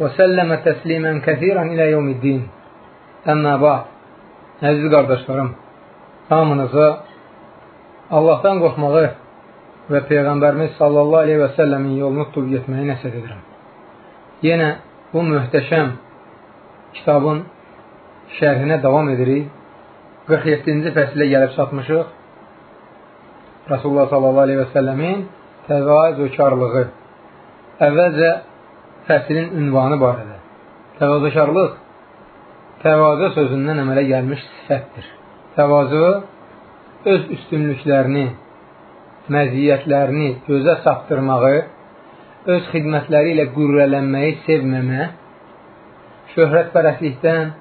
وسلم تسليما كثيرا إلى يوم الدين Əmmə ba'd, əziz qardaşlarım, hamınıza Allahdan qorxmağı və Peyğəmbərimiz sallallahu aleyhi və səlləmin yolunu tutub getməyi nəsət edirəm. Yenə bu möhtəşəm kitabın şərhinə davam edirik. 47-ci fəsilə gəlib çatmışıq. Rasulullah sallallahu aleyhi və səlləmin təvazökarlığı. Əvvəlcə fəsilin ünvanı barədə. Təvazökarlıq təvazö sözündən əmələ gəlmiş sifətdir. Təvazö öz üstünlüklərini, məziyyətlərini gözə çatdırmağı, öz xidmətləri ilə qürrələnməyi sevməmə, şöhrətpərəslikdən,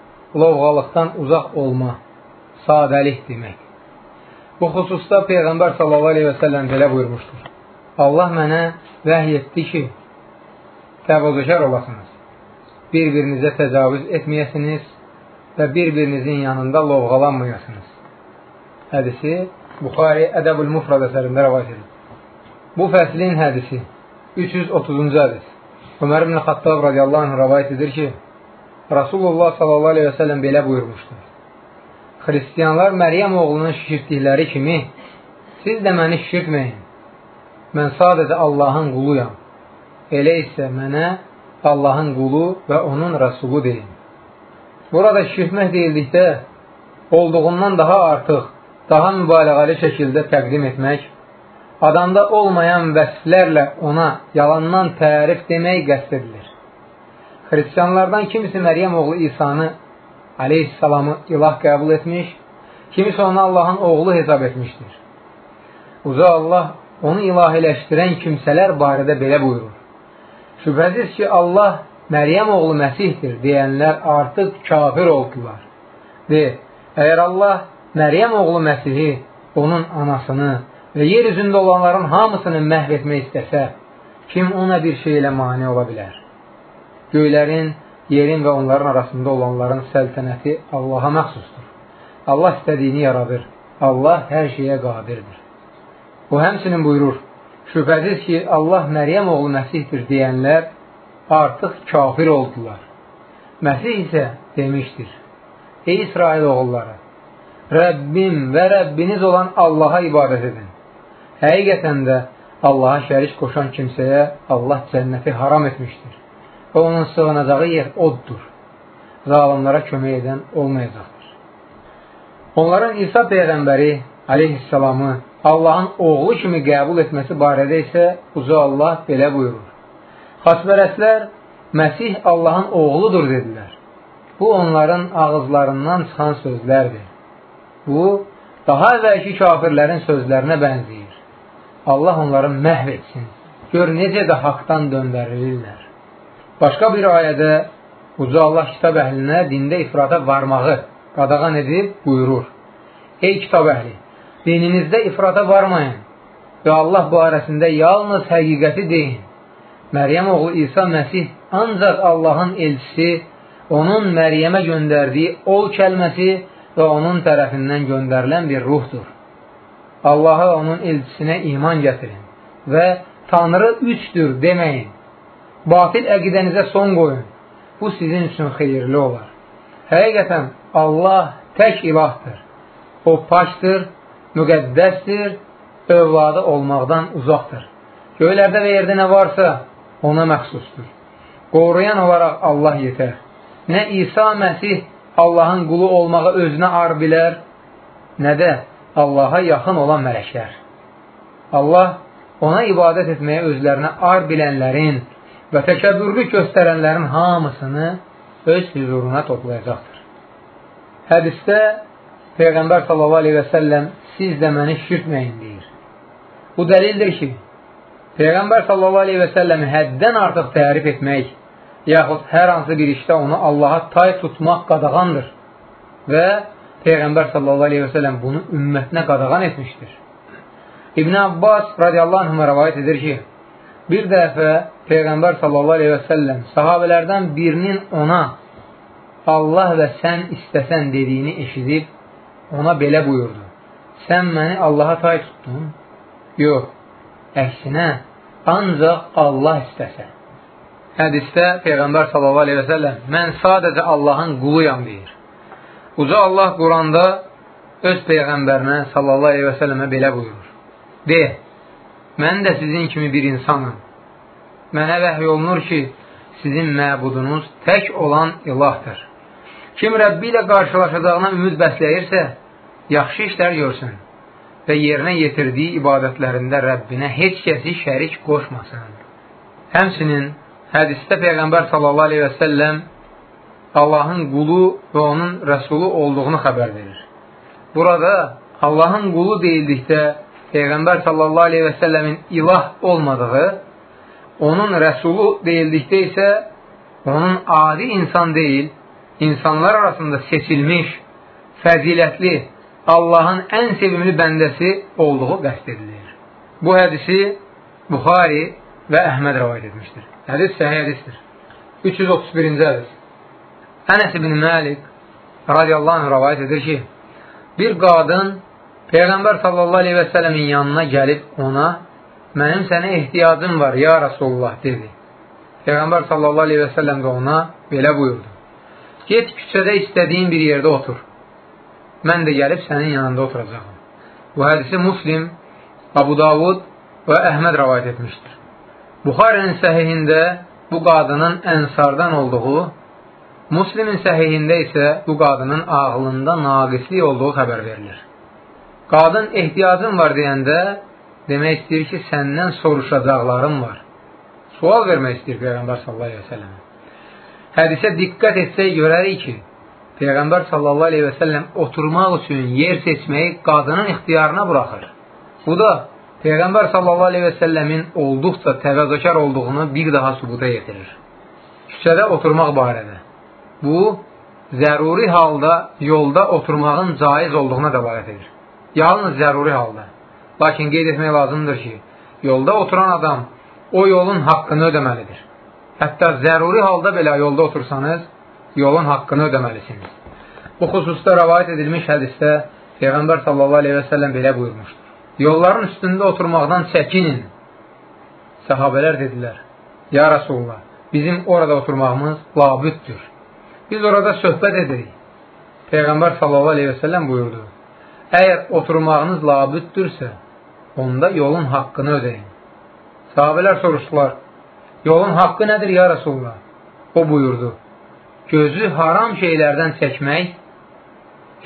lovğalıqdan uzaq olma, sadəlik demək. Bu xüsusda Peyğəmbər sallallahu aleyhi və səlləm belə buyurmuşdur. Allah mənə vəhy etdi ki, təvazökar olasınız, bir-birinizə təcavüz etməyəsiniz, və bir-birinizin yanında lovğalanmayasınız. Hədisi Buxari Ədəbül Mufrad əsərində rəvayət edir. Bu fəslin hədisi 330-cu hədis. Ömər ibn Xattab radiyallahu anh rəvayət edir ki, Rasulullah sallallahu aleyhi və səlləm belə buyurmuşdur. Xristiyanlar Məryəm oğlunun şişirtdikləri kimi, siz də məni şişirtməyin. Mən sadəcə Allahın quluyam. Elə isə mənə Allahın qulu və onun rəsulu deyin. Burada şirkmək deyildikdə olduğundan daha artıq, daha mübaliğəli şəkildə təqdim etmək, adamda olmayan vəsflərlə ona yalandan tərif demək qəsd edilir. Xristiyanlardan kimisi Məryəm oğlu İsanı aleyhissalamı ilah qəbul etmiş, kimisi onu Allahın oğlu hesab etmişdir. Uca Allah onu ilahiləşdirən kimsələr barədə belə buyurur. Şübhəsiz ki, Allah Məryəm oğlu Məsihdir deyənlər artıq kafir oldular. De, əgər Allah Məryəm oğlu Məsihi, onun anasını və yer üzündə olanların hamısını məhv etmək istəsə, kim ona bir şey ilə mani ola bilər? Göylərin, yerin və onların arasında olanların səltənəti Allaha məxsusdur. Allah istədiyini yaradır. Allah hər şeyə qadirdir. O həmsinin buyurur, şübhəsiz ki, Allah Məryəm oğlu Məsihdir deyənlər artıq kafir oldular. Məsih isə demişdir, Ey İsrail oğulları, Rəbbim və Rəbbiniz olan Allaha ibadət edin. Həqiqətən də Allaha şərik qoşan kimsəyə Allah cənnəti haram etmişdir və onun sığınacağı yer oddur. Zalimlara kömək edən olmayacaqdır. Onların İsa Peyğəmbəri aleyhissalamı Allahın oğlu kimi qəbul etməsi barədə isə Uca Allah belə buyurur. Xaçpərəslər Məsih Allahın oğludur dedilər. Bu onların ağızlarından çıxan sözlərdir. Bu, daha əvvəlki kafirlərin sözlərinə bənzəyir. Allah onları məhv etsin. Gör necə də haqdan döndərilirlər. Başqa bir ayədə Uca Allah kitab əhlinə dində ifrata varmağı qadağan edib buyurur. Ey kitab əhli, dininizdə ifrata varmayın və Allah barəsində yalnız həqiqəti deyin. Məryəm oğlu İsa Məsih ancaq Allahın elçisi, onun Məryəmə göndərdiyi ol kəlməsi və onun tərəfindən göndərilən bir ruhdur. Allaha onun elçisinə iman gətirin və Tanrı üçdür deməyin. Batil əqidənizə son qoyun. Bu sizin üçün xeyirli olar. Həqiqətən Allah tək ilahdır. O paçdır, müqəddəsdir, övladı olmaqdan uzaqdır. Göylərdə və yerdə nə varsa, ona məxsusdur. Qoruyan olaraq Allah yetər. Nə İsa Məsih Allahın qulu olmağı özünə ar bilər, nə də Allaha yaxın olan mələklər. Allah ona ibadət etməyə özlərinə ar bilənlərin və təkəbbürlük göstərənlərin hamısını öz hüzuruna toplayacaqdır. Hədisdə Peyğəmbər səlləm siz də məni şirkməyin deyir. Bu dəlildir ki, Peyğəmbər səlləmi həddən artıq tərif etmək yaxud hər hansı bir işdə onu Allaha tay tutmaq qadağandır və Peyğəmbər sələm bunu ümmətinə qadağan etmişdir. İbn Abbas radiyallahu anh rəvayət edir ki, bir dəfə Peyğəmbər səlləm sahabələrdən birinin ona Allah və sən istəsən dediyini eşidib, ona belə buyurdu. Sən məni Allaha tay tutdun? Yox, əksinə, ancaq Allah istəsə. Hədisdə Peyğəmbər səlləm mən sadəcə Allahın quluyam deyir. Uca Allah Quranda öz Peyğəmbərinə səlləmə belə buyurur. De, mən də sizin kimi bir insanım. Mənə vəhy olunur ki, sizin məbudunuz tək olan ilahdır. Kim Rəbbi ilə qarşılaşacağına ümid bəsləyirsə, yaxşı işlər görsün və yerinə yetirdiyi ibadətlərində Rəbbinə heç kəsi şərik qoşmasın. Həmsinin hədisdə Peyğəmbər sallallahu aleyhi və səlləm Allahın qulu və onun rəsulu olduğunu xəbər verir. Burada Allahın qulu deyildikdə Peyğəmbər sallallahu aleyhi və səlləmin ilah olmadığı, onun rəsulu deyildikdə isə onun adi insan deyil, insanlar arasında seçilmiş, fəzilətli, Allahın ən sevimli bəndəsi olduğu qəst edilir. Bu hədisi Buxari və Əhməd rəvayət etmişdir. Hədis səhih hədisdir. 331-ci hədis. Ənəs ibn Məlik radiyallahu anh rəvayət edir ki, bir qadın Peyğəmbər sallallahu aleyhi və sələmin yanına gəlib ona, mənim sənə ehtiyacım var, ya Rasulullah, dedi. Peyğəmbər sallallahu aleyhi və səlləm də ona belə buyurdu. Get küçədə istədiyin bir yerdə otur. Mən də gəlib sənin yanında oturacaqım. Bu hədisi Muslim, Abu Davud və Əhməd rəvayət etmişdir. Buxarinin səhihində bu qadının ənsardan olduğu, Muslimin səhihində isə bu qadının ağlında naqislik olduğu xəbər verilir. Qadın ehtiyacın var deyəndə demək istəyir ki, səndən soruşacaqlarım var. Sual vermək istəyir Peyğəmbər sallallahu aleyhi və səlləm. Hədisə diqqət etsək görərik ki, Peyğəmbər sallallahu aleyhi və səlləm oturmaq üçün yer seçməyi qadının ixtiyarına buraxır. Bu da Peyğəmbər sallallahu aleyhi və səlləmin olduqca təvəzzəkar olduğunu bir daha sübuta yetirir. Küçədə oturmaq barədə. Bu, zəruri halda yolda oturmağın caiz olduğuna dəlalət edir. Yalnız zəruri halda. Lakin qeyd etmək lazımdır ki, yolda oturan adam o yolun haqqını ödəməlidir. Hətta zəruri halda belə yolda otursanız, yolun haqqını ödəməlisiniz. Bu xüsusda rəvayət edilmiş hədisdə Peyğəmbər sallallahu aleyhi və səlləm belə buyurmuşdur. Yolların üstündə oturmaqdan çəkinin. Səhabələr dedilər, Ya Rasulullah, bizim orada oturmağımız labüddür. Biz orada söhbət edirik. Peyğəmbər sallallahu aleyhi və səlləm buyurdu, Əgər oturmağınız labüddürsə, onda yolun haqqını ödeyin. Sahabələr soruşdular, yolun haqqı nədir ya Rasulullah? O buyurdu, gözü haram şeylərdən çəkmək,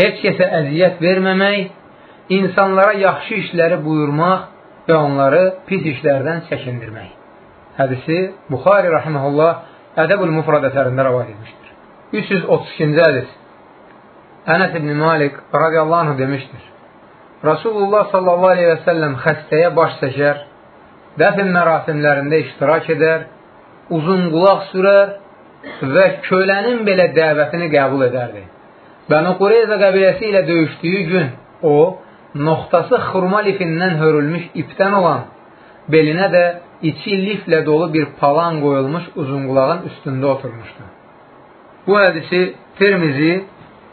heç kəsə əziyyət verməmək, insanlara yaxşı işləri buyurmaq və onları pis işlərdən çəkindirmək. Hədisi Buxari rahiməhullah Ədəbül Mufrad əsərində rəvad etmişdir. 332-ci hədis Ənəs ibn Malik radiyallahu anh demişdir. Rasulullah sallallahu aleyhi və səlləm xəstəyə baş çəkər, dəfin mərasimlərində iştirak edər, uzun qulaq sürər və kölənin belə dəvətini qəbul edərdi. Bənu Qureyza qəbiləsi ilə döyüşdüyü gün o, noxtası xurma lifindən hörülmüş ipdən olan, belinə də içi liflə dolu bir palan qoyulmuş uzunqulağın üstündə oturmuşdu. Bu hədisi Tirmizi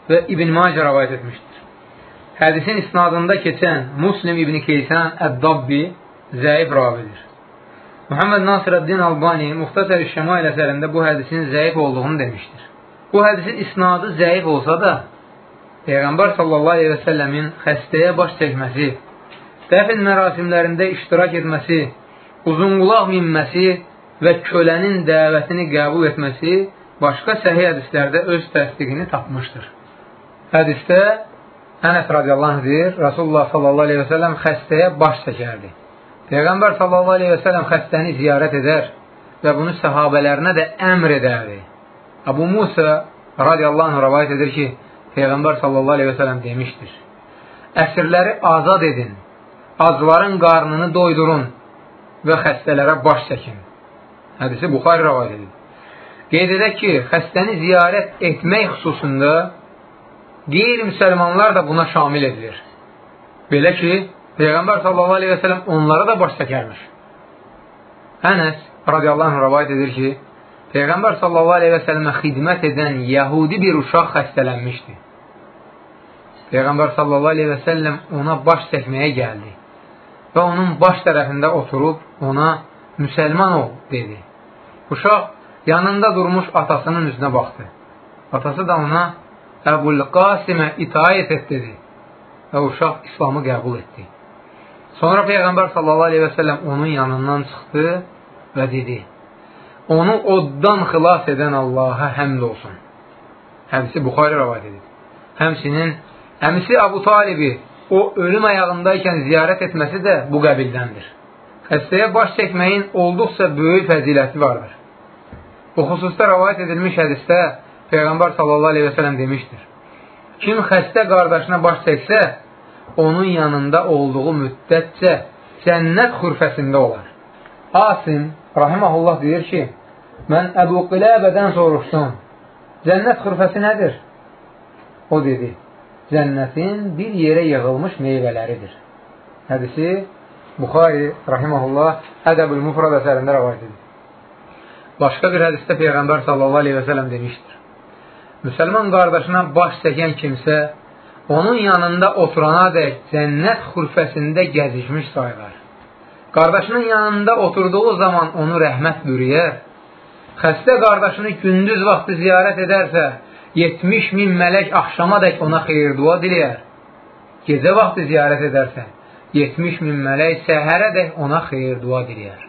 və İbn Macə rəvayət etmişdir. Hədisin isnadında keçən Muslim İbn Keysan Əd-Dabbi zəif ravidir. Muhammed Nasirəddin Albani Muxtasər-i Şəmail əsərində bu hədisin zəif olduğunu demişdir. Bu hədisin isnadı zəif olsa da, Peyğəmbər sallallahu aleyhi və səlləmin xəstəyə baş çəkməsi, dəfin mərasimlərində iştirak etməsi, uzunqulaq minməsi və kölənin dəvətini qəbul etməsi başqa səhih hədislərdə öz təsdiqini tapmışdır. Hədisdə Ənəs radiyallahu anh deyir, Rasulullah sallallahu aleyhi və səlləm xəstəyə baş çəkərdi. Peyğəmbər səlləm xəstəni ziyarət edər və bunu səhabələrinə də əmr edərdi. Abu Musa radiyallahu anh rəvayət edir ki, Peyğəmbər səlləm demişdir. Əsirləri azad edin, acların qarnını doydurun və xəstələrə baş çəkin. Hədisi Buxari rəvayət edir. Qeyd edək ki, xəstəni ziyarət etmək xüsusunda qeyri-müsəlmanlar da buna şamil edilir. Belə ki, Peyğəmbər sallallahu aleyhi və sələm onlara da baş çəkərmiş. Ənəs radiyallahu anh rəvayət edir ki, Peyğəmbər sallallahu aleyhi və sələmə xidmət edən yəhudi bir uşaq xəstələnmişdi. Peyğəmbər sallallahu aleyhi və səlləm ona baş çəkməyə gəldi və onun baş tərəfində oturub ona müsəlman ol dedi. Uşaq yanında durmuş atasının üzünə baxdı. Atası da ona Əbul Qasimə itaət et dedi və uşaq İslamı qəbul etdi. Sonra Peyğəmbər səlləm onun yanından çıxdı və dedi, onu oddan xilas edən Allaha həmd olsun. Hədisi Buxarı rəvad edir. Həmsinin əmisi Abu Talibi o ölüm ayağındaykən ziyarət etməsi də bu qəbildəndir. Xəstəyə baş çəkməyin olduqca böyük fəziləti vardır. Bu xüsusda rəvayət edilmiş hədisdə Peyğəmbər sallallahu aleyhi və sələm demişdir. Kim xəstə qardaşına baş çəksə, onun yanında olduğu müddətcə cənnət xürfəsində olar. Asim, rahiməhullah deyir ki, mən Əbu Qiləbədən soruşdum, cənnət xürfəsi nədir? O dedi, cənnətin bir yerə yığılmış meyvələridir. Hədisi Buxari, rahiməhullah, Ədəbül Mufrad əsərində rəvayət edir. Başqa bir hədisdə Peyğəmbər sallallahu aleyhi və sələm demişdir. Müsəlman qardaşına baş çəkən kimsə onun yanında oturana dək cənnət xürfəsində gəzişmiş sayılar. Qardaşının yanında oturduğu zaman onu rəhmət bürüyər. Xəstə qardaşını gündüz vaxtı ziyarət edərsə, 70 min mələk axşama dək ona xeyir dua diləyər. Gecə vaxtı ziyarət edərsə, 70 min mələk səhərə dək ona xeyir dua diləyər.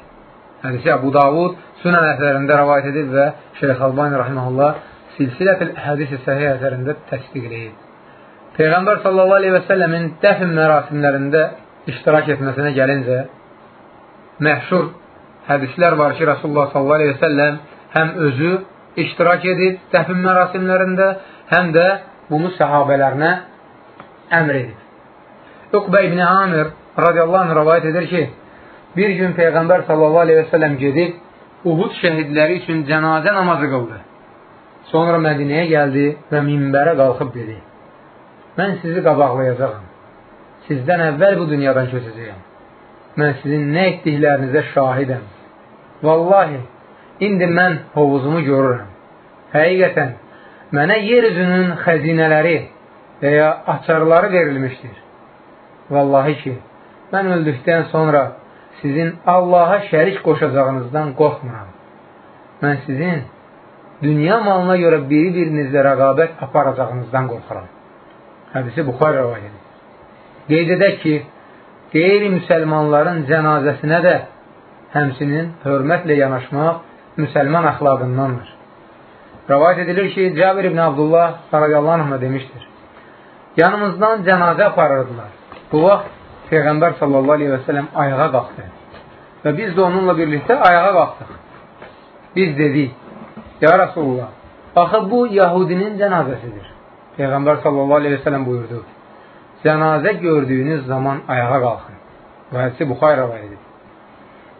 Hədisi Əbu Davud Sunan əsərində rəvayət edir və Şeyx Albani rahiməhullah Silsilətil hədisi səhiyyə əsərində təsdiq edir. Peyğəmbər sallallahu aleyhi və səlləmin dəfn mərasimlərində iştirak etməsinə gəlincə, məhşur hədislər var ki, Rasulullah sallallahu aleyhi və səlləm həm özü iştirak edib dəfn mərasimlərində, həm də bunu səhabələrinə əmr edib. Uqbə ibn Amir radiyallahu anh rəvayət edir ki, Bir gün Peyğəmbər sallallahu aleyhi və səlləm gedib Uhud şəhidləri üçün cənazə namazı qıldı. Sonra Mədinəyə gəldi və minbərə qalxıb dedi, mən sizi qabaqlayacaqam. Sizdən əvvəl bu dünyadan köçəcəyəm. Mən sizin nə etdiklərinizə şahidəm. Vallahi, indi mən hovuzumu görürəm. Həqiqətən, mənə yer üzünün xəzinələri və ya açarları verilmişdir. Vallahi ki, mən öldükdən sonra sizin Allaha şərik qoşacağınızdan qorxmuram. Mən sizin dünya malına görə biri-birinizlə rəqabət aparacağınızdan qorxuram. Hədisi Buxar rəvayədir. Qeyd edək ki, qeyri-müsəlmanların cənazəsinə də həmsinin hörmətlə yanaşmaq müsəlman əxlaqındandır. Rəvayət edilir ki, Cabir ibn Abdullah radiyallahu anh demişdir. Yanımızdan cənazə aparırdılar. Bu vaxt Peyğəmbər sallallahu aleyhi və sələm ayağa qalxdı. Və biz də onunla birlikdə ayağa qalxdıq. Biz dedik, Ya Rasulullah, axı bu Yahudinin cənazəsidir. Peyğəmbər sallallahu aleyhi və sələm buyurdu, cənazə gördüyünüz zaman ayağa qalxın. Bu hədisi Buxay rəvayədir.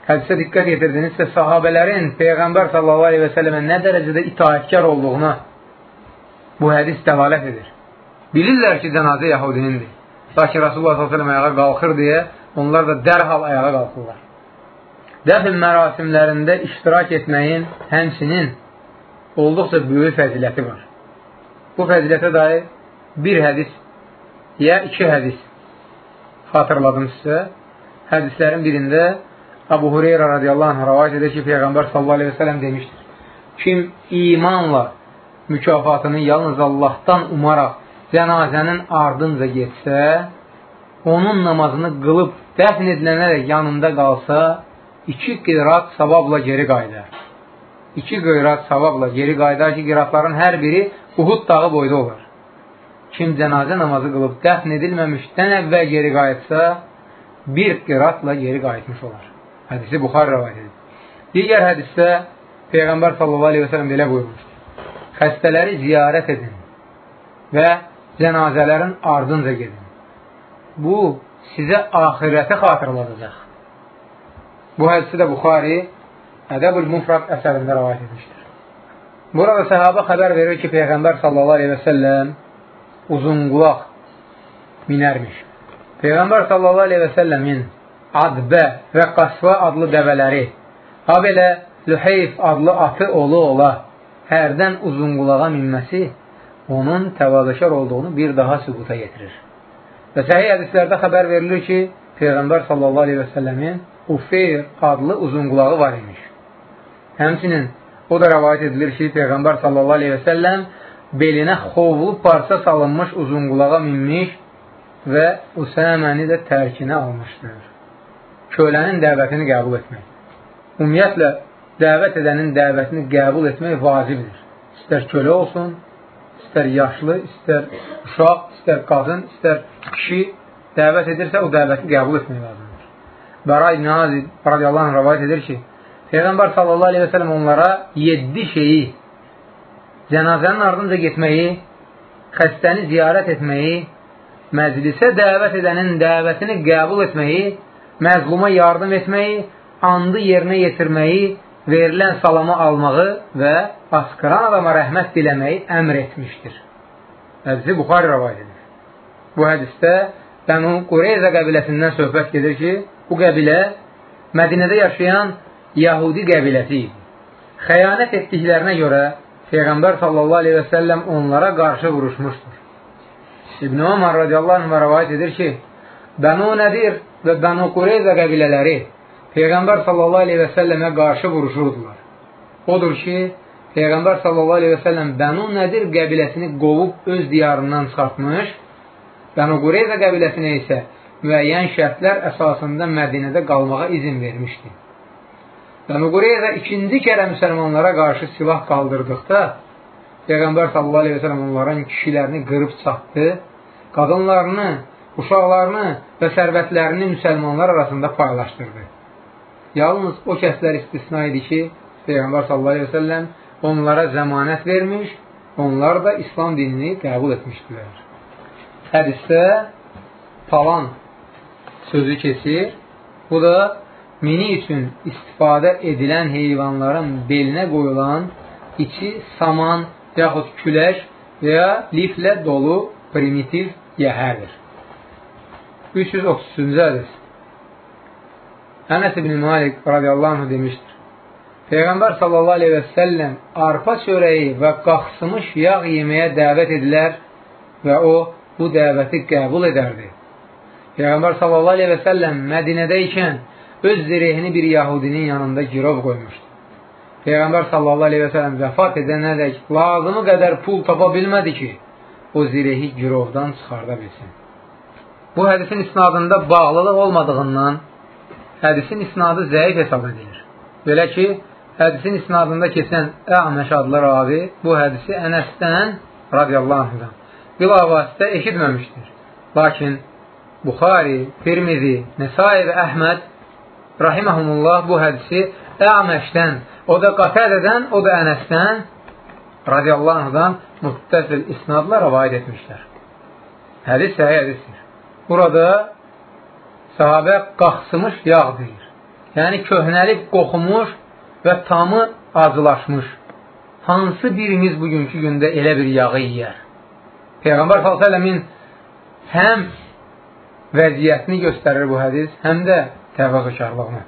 Hədisə diqqət yetirdinizsə, sahabələrin Peyğəmbər sallallahu aleyhi və sələmə nə dərəcədə itaətkar olduğuna bu hədis dəlalət edir. Bilirlər ki, cənazə Yahudinindir. Lakin Rasulullah s.ə.v ayağa qalxır deyə onlar da dərhal ayağa qalxırlar. Dəfn mərasimlərində iştirak etməyin həmsinin olduqca böyük fəziləti var. Bu fəzilətə dair bir hədis ya iki hədis xatırladım sizə. Hədislərin birində Abu Hureyra radiyallahu anh rəvayət edir ki, Peyğəmbər sallallahu aleyhi və sələm demişdir. Kim imanla mükafatını yalnız Allahdan umaraq cənazənin ardınca getsə, onun namazını qılıb dəfn edilənərək yanında qalsa, iki qirat savabla geri qayıdar. İki qirat savabla geri qayıdar ki, qiratların hər biri Uhud dağı boyda olur. Kim cənazə namazı qılıb dəfn edilməmişdən əvvəl geri qayıtsa, bir qiratla geri qayıtmış olar. Hədisi Buxar rəvayət edir. Digər hədisdə Peyğəmbər sallallahu aleyhi və sələm belə buyurmuşdur. Xəstələri ziyarət edin və cənazələrin ardınca gedin. Bu, sizə ahirəti xatırladacaq. Bu hədisi də Buxari Ədəbül Mufrad əsərində rəvayət etmişdir. Burada səhabə xəbər verir ki, Peyğəmbər sallallahu aleyhi və səlləm uzun qulaq minərmiş. Peyğəmbər sallallahu aleyhi və səlləmin adbə və qasva adlı dəvələri, ha belə Lüheyf adlı atı ola ola hərdən uzun qulağa minməsi onun təvazökar olduğunu bir daha sübuta getirir. Və səhih hədislərdə xəbər verilir ki, Peyğəmbər sallallahu aleyhi və səlləmin Ufeyr adlı uzun qulağı var imiş. Həmçinin O da rəvayət edilir ki, Peyğəmbər sallallahu aleyhi və səlləm belinə xovlu parça salınmış uzunqulağa minmiş və Usaməni də tərkinə almışdır. Kölənin dəvətini qəbul etmək. Ümumiyyətlə, dəvət edənin dəvətini qəbul etmək vacibdir. İstər kölə olsun, istər yaşlı, istər uşaq, istər qadın, istər kişi dəvət edirsə, o dəvəti qəbul etmək lazımdır. Bəra İbn Azid radiyallahu anh rəvayət edir ki, Peyğəmbər sallallahu aleyhi və sələm onlara 7 şeyi, cənazənin ardınca getməyi, xəstəni ziyarət etməyi, məclisə dəvət edənin dəvətini qəbul etməyi, məzluma yardım etməyi, andı yerinə yetirməyi, verilən salamı almağı və asqıran adama rəhmət diləməyi əmr etmişdir. Hədisi Buxari rəvayət edir. Bu hədisdə Bənu Qureyza qəbiləsindən söhbət gedir ki, bu qəbilə Mədinədə yaşayan Yahudi qəbiləsi. Xəyanət etdiklərinə görə Peyğəmbər səlləm onlara qarşı vuruşmuşdur. İbn Ömər radiyallahu anh rəvayət edir ki, Bənu Nədir və Bənu Qureyza qəbilələri Peyğəmbər sallallahu aleyhi və səlləmə qarşı vuruşurdular. Odur ki, Peyğəmbər səlləm Bənu Nədir qəbiləsini qovub öz diyarından çıxartmış, Bənu Qureyza qəbiləsinə isə müəyyən şərtlər əsasında Mədinədə qalmağa izin vermişdi. Bənu Qureyza ikinci kərə müsəlmanlara qarşı silah qaldırdıqda Peyğəmbər sələm onların kişilərini qırıb çatdı, qadınlarını, uşaqlarını və sərvətlərini müsəlmanlar arasında paylaşdırdı. Yalnız o kəslər istisna idi ki, Peyğəmbər səlləm onlara zəmanət vermiş, onlar da İslam dinini qəbul etmişdilər. Hədisdə palan sözü keçir. Bu da mini üçün istifadə edilən heyvanların belinə qoyulan içi saman yaxud külək və ya liflə dolu primitiv yəhərdir. 333-cü hədis Ənəs ibn Malik radiyallahu anh demişdir. Peyğəmbər sallallahu aleyhi və səlləm arpa çörəyi və qaxsımış yağ yeməyə dəvət edilər və o bu dəvəti qəbul edərdi. Peyğəmbər sallallahu aleyhi və səlləm Mədinədə ikən öz zirehini bir yahudinin yanında girov qoymuşdu. Peyğəmbər sallallahu aleyhi və sələm vəfat edənədək lazımı qədər pul tapa bilmədi ki, o zirehi girovdan çıxarda bilsin. Bu hədisin isnadında bağlılıq olmadığından hədisin isnadı zəif hesab edilir. Belə ki, hədisin isnadında keçən Əməş adlı ravi bu hədisi Ənəsdən radiyallahu anhdan bilavasitə eşitməmişdir. Lakin Buxari, Tirmizi, Nesai və Əhməd rahiməhumullah bu hədisi Əməşdən, o da Qatədədən, o da Ənəsdən radiyallahu anhdan müttəsil isnadla rəvayət etmişlər. Hədis səhih hədisdir. Burada sahabə qaxsımış yağ deyir. Yəni köhnəlib qoxumuş və tamı acılaşmış. Hansı birimiz bugünkü gündə elə bir yağı yiyər? Peyğəmbər s.ə.v-in həm vəziyyətini göstərir bu hədis, həm də təvazökarlığını.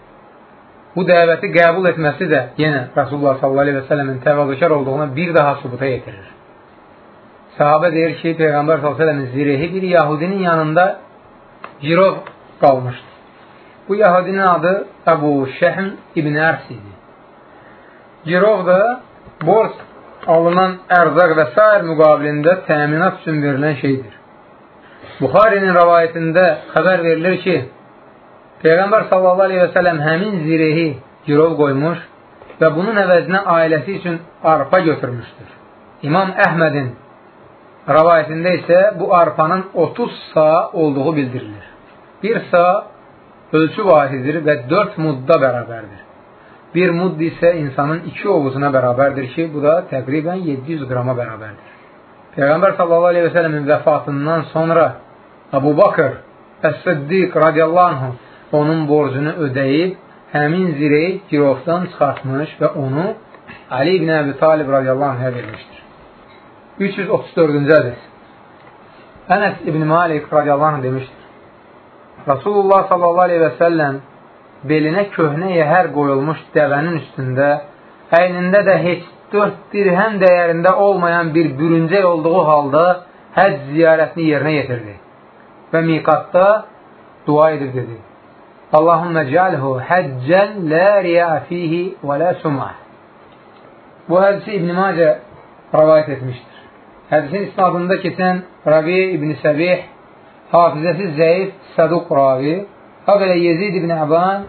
Bu dəvəti qəbul etməsi də yenə Rasulullah s.a.v-in təvazökar olduğuna bir daha subuta yetirir. Sahabə deyir ki, Peyğəmbər s.a.v-in zirehi bir Yahudinin yanında girov qalmışdı. Bu Yahudinin adı Əbu Şəhm İbn Ərs idi. Girov da borc alınan ərzaq və s. müqabilində təminat üçün verilən şeydir. Buxarinin rəvayətində xəbər verilir ki, Peyğəmbər sallallahu aleyhi və sələm həmin zirehi girov qoymuş və bunun əvəzinə ailəsi üçün arpa götürmüşdür. İmam Əhmədin rəvayətində isə bu arpanın 30 sa olduğu bildirilir. Bir sa ölçü vahidir və 4 mudda bərabərdir. Bir mudd isə insanın iki ovuzuna bərabərdir ki, bu da təqribən 700 qrama bərabərdir. Peyğəmbər sallallahu aleyhi və sələmin vəfatından sonra Abu Bakır Əs-Siddiq radiyallahu anh onun borcunu ödəyib, həmin zireyi girovdan çıxartmış və onu Ali ibn Əbi Talib radiyallahu anhə vermişdir. 334-cü hədis. Ənəs ibn Malik radiyallahu anh demişdir. Rasulullah sallallahu aleyhi və səlləm belinə köhnə yəhər qoyulmuş dəvənin üstündə, əynində də heç 4 dirhəm dəyərində olmayan bir bürüncək olduğu halda həcc ziyarətini yerinə yetirdi və miqatda dua edib dedi. Allahümmə cəlhu həccən lə riyə fihi və lə sumah. Bu hədisi İbn-i Macə rəvayət etmişdir. Hədisin isnadında keçən Rabi İbn-i Səbih, hafizəsi zəif Səduq ravi, ha belə Yezid İbn Əban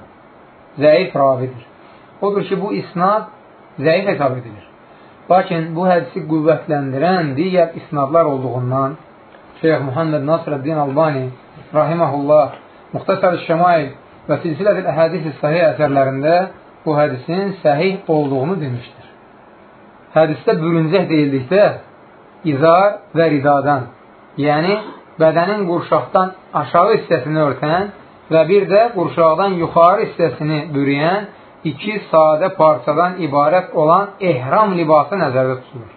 zəif ravidir. Odur ki, bu isnad zəif hesab edilir. Lakin bu hədisi qüvvətləndirən digər isnadlar olduğundan Şeyx Muhammed Nasrəddin Albani rahiməhullah Muxtasar-ı Şəmail və Silsilə-ül Əhədis-i Sahih əsərlərində bu hədisin səhih olduğunu demişdir. Hədisdə bürüncək deyildikdə izar və ridadan, yəni bədənin qurşaqdan aşağı hissəsini örtən və bir də qurşaqdan yuxarı hissəsini bürüyən iki sadə parçadan ibarət olan ehram libası nəzərdə tutulur.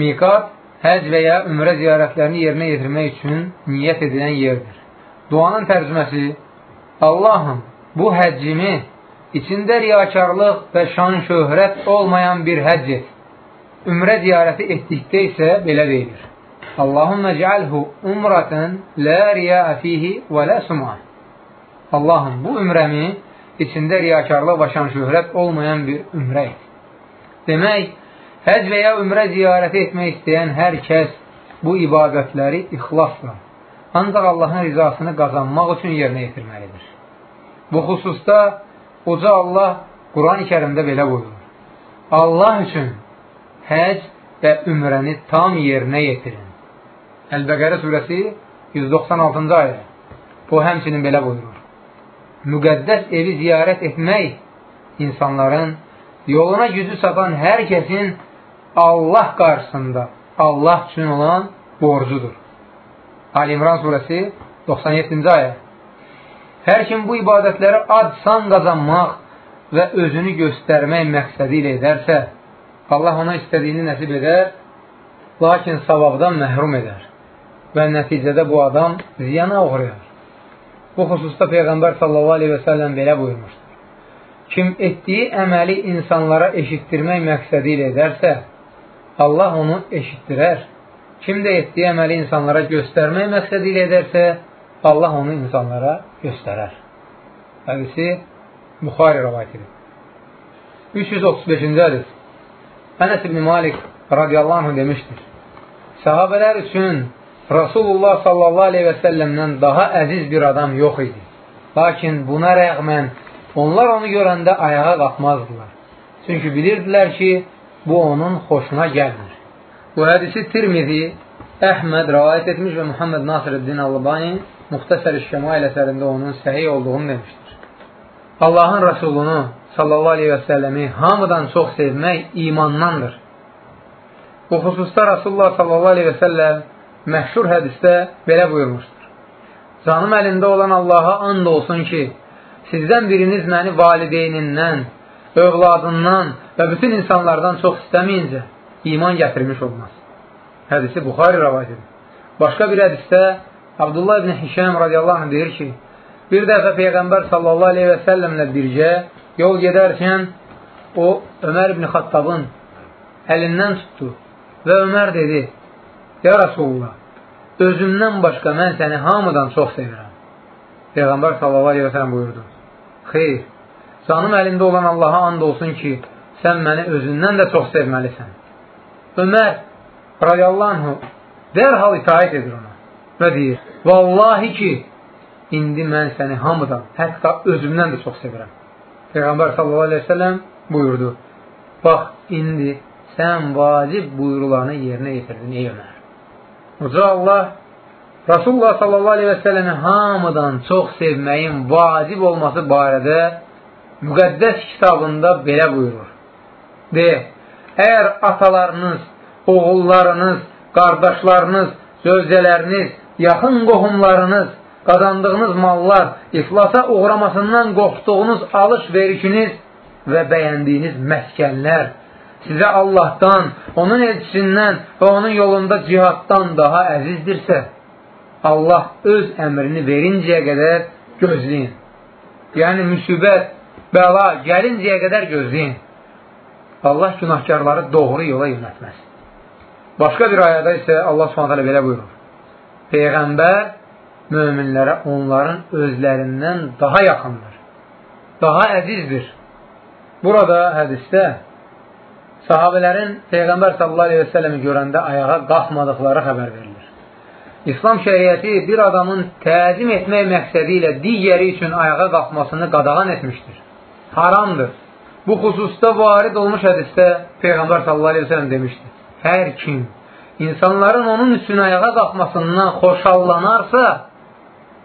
Miqat həc və ya ümrə ziyarətlərini yerinə yetirmək üçün niyyət edilən yerdir. Duanın tərcüməsi Allahım, bu həccimi içində riyakarlıq və şan şöhrət olmayan bir həcc et. Ümrə ziyarəti etdikdə isə belə deyilir. Allahümmə cəalhu umratan la riya fihi və la sum'a. Allahım, bu ümrəmi içində riyakarlıq və şan şöhrət olmayan bir ümrə et. Demək, həc və ya ümrə ziyarəti etmək istəyən hər kəs bu ibadətləri ixlasla, ancaq Allahın rizasını qazanmaq üçün yerinə yetirməlidir. Bu xüsusda Uca Allah Quran-ı kərimdə belə buyurur. Allah üçün həc və ümrəni tam yerinə yetirin. Əl-Bəqərə surəsi 196-cı ayə. Bu həmçinin belə buyurur müqəddəs evi ziyarət etmək insanların yoluna gücü çatan hər kəsin Allah qarşısında Allah üçün olan borcudur. Ali İmran surəsi 97-ci ayə Hər kim bu ibadətləri ad-san qazanmaq və özünü göstərmək məqsədi ilə edərsə, Allah ona istədiyini nəsib edər, lakin savabdan məhrum edər və nəticədə bu adam ziyana uğrayar. Bu xüsusda Peyğəmbər səlləm belə buyurmuşdur. Kim etdiyi əməli insanlara eşitdirmək məqsədi ilə edərsə, Allah onu eşitdirər. Kim də etdiyi əməli insanlara göstərmək məqsədi ilə edərsə, Allah onu insanlara göstərər. Hədisi Buxari rəvayət edir. 335-ci hədis Ənəs ibn Malik radiyallahu anh demişdir. Sahabələr üçün Rasulullah sallallahu aleyhi və səlləmdən daha əziz bir adam yox idi. Lakin buna rəğmən onlar onu görəndə ayağa qalxmazdılar. Çünki bilirdilər ki, bu onun xoşuna gəlmir. Bu hədisi Tirmizi, Əhməd rəvayət etmiş və Muhammed Nasirəddin Albani Muxtasər-i Şəmail əsərində onun səhiy olduğunu demişdir. Allahın Rasulunu sallallahu aleyhi və səlləmi hamıdan çox sevmək imandandır. Bu xüsusda Rasulullah sallallahu aleyhi və səlləm məşhur hədisdə belə buyurmuşdur. Canım əlində olan Allaha and olsun ki, sizdən biriniz məni valideynindən, övladından və bütün insanlardan çox istəməyincə iman gətirmiş olmaz. Hədisi Buxari rəvayət edir. Başqa bir hədisdə Abdullah ibn Hişəm radiyallahu anh deyir ki, bir dəfə Peyğəmbər sallallahu aleyhi və səlləmlə bircə yol gedərkən o Ömər ibn Xattabın əlindən tutdu və Ömər dedi, Ya Rasulullah, özümdən başqa mən səni hamıdan çox sevirəm. Peyğəmbər sallallahu aleyhi və sələm buyurdu. Xeyr, canım əlində olan Allaha and olsun ki, sən məni özündən də çox sevməlisən. Ömər radiyallahu anhu dərhal itaət edir ona və deyir, Vallahi ki, indi mən səni hamıdan, hətta özümdən də çox sevirəm. Peyğəmbər sələm buyurdu, bax, indi sən vacib buyurularını yerinə yetirdin, ey Ömər. Uca Allah Rasulullah səlləmi hamıdan çox sevməyin vacib olması barədə müqəddəs kitabında belə buyurur. De, əgər atalarınız, oğullarınız, qardaşlarınız, zövcələriniz, yaxın qohumlarınız, qazandığınız mallar, iflasa uğramasından qorxduğunuz alış-verişiniz və bəyəndiyiniz məskənlər sizə Allahdan, onun elçisindən və onun yolunda cihaddan daha əzizdirsə, Allah öz əmrini verincəyə qədər gözləyin. Yəni, müsibət, bəla gəlincəyə qədər gözləyin. Allah günahkarları doğru yola yönətməz. Başqa bir ayədə isə Allah s.ə.v. belə buyurur. Peyğəmbər möminlərə onların özlərindən daha yaxındır, daha əzizdir. Burada hədisdə sahabələrin Peyğəmbər səlləmi görəndə ayağa qalxmadıqları xəbər verilir. İslam şəriəti bir adamın təzim etmək məqsədi ilə digəri üçün ayağa qalxmasını qadağan etmişdir. Haramdır. Bu xüsusda varid olmuş hədisdə Peyğəmbər səlləm demişdir. Hər kim insanların onun üçün ayağa qalxmasından xoşallanarsa,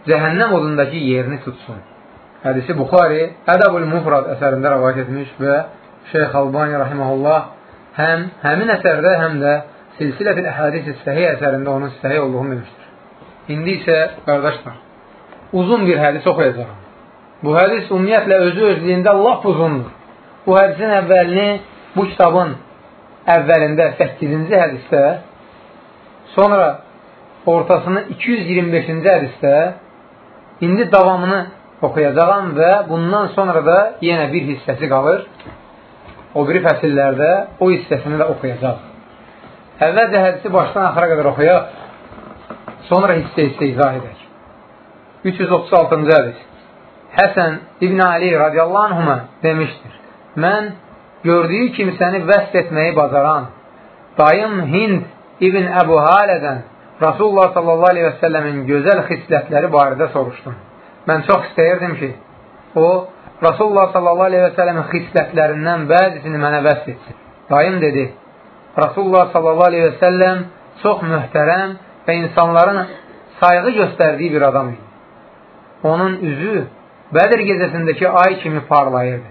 cəhənnəm odundakı yerini tutsun. Hədisi Buxari Ədəbül Mufrad əsərində rəvayət etmiş və Şeyx Albani rahiməhullah həm həmin əsərdə, həm də Silsilə-fil Əhədisi Səhih əsərində onun səhih olduğunu demişdir. İndi isə, qardaşlar, uzun bir hədis oxuyacağım. Bu hədis ümumiyyətlə özü özlüyündə lap uzundur. Bu hədisin əvvəlini bu kitabın əvvəlində 8-ci hədisdə, sonra ortasını 225-ci hədisdə, indi davamını oxuyacağam və bundan sonra da yenə bir hissəsi qalır. O biri fəsillərdə o hissəsini də oxuyacaq. Əvvəlcə hədisi başdan axıra qədər oxuyaq, sonra hissə-hissə izah edək. 336-cı hədis Həsən İbn Ali radiyallahu anhuma demişdir. Mən gördüyü kimsəni vəsf etməyi bacaran dayım Hind İbn Əbu Halədən Rasulullah sallallahu aleyhi və səlləmin gözəl xislətləri barədə soruşdum. Mən çox istəyirdim ki, o, Rasulullah sallallahu aleyhi və səlləmin xislətlərindən bəzisini mənə vəsf etsin. Dayım dedi, Rasulullah sallallahu aleyhi və səlləm çox möhtərəm və insanların sayğı göstərdiyi bir adam idi. Onun üzü Bədir gecəsindəki ay kimi parlayırdı.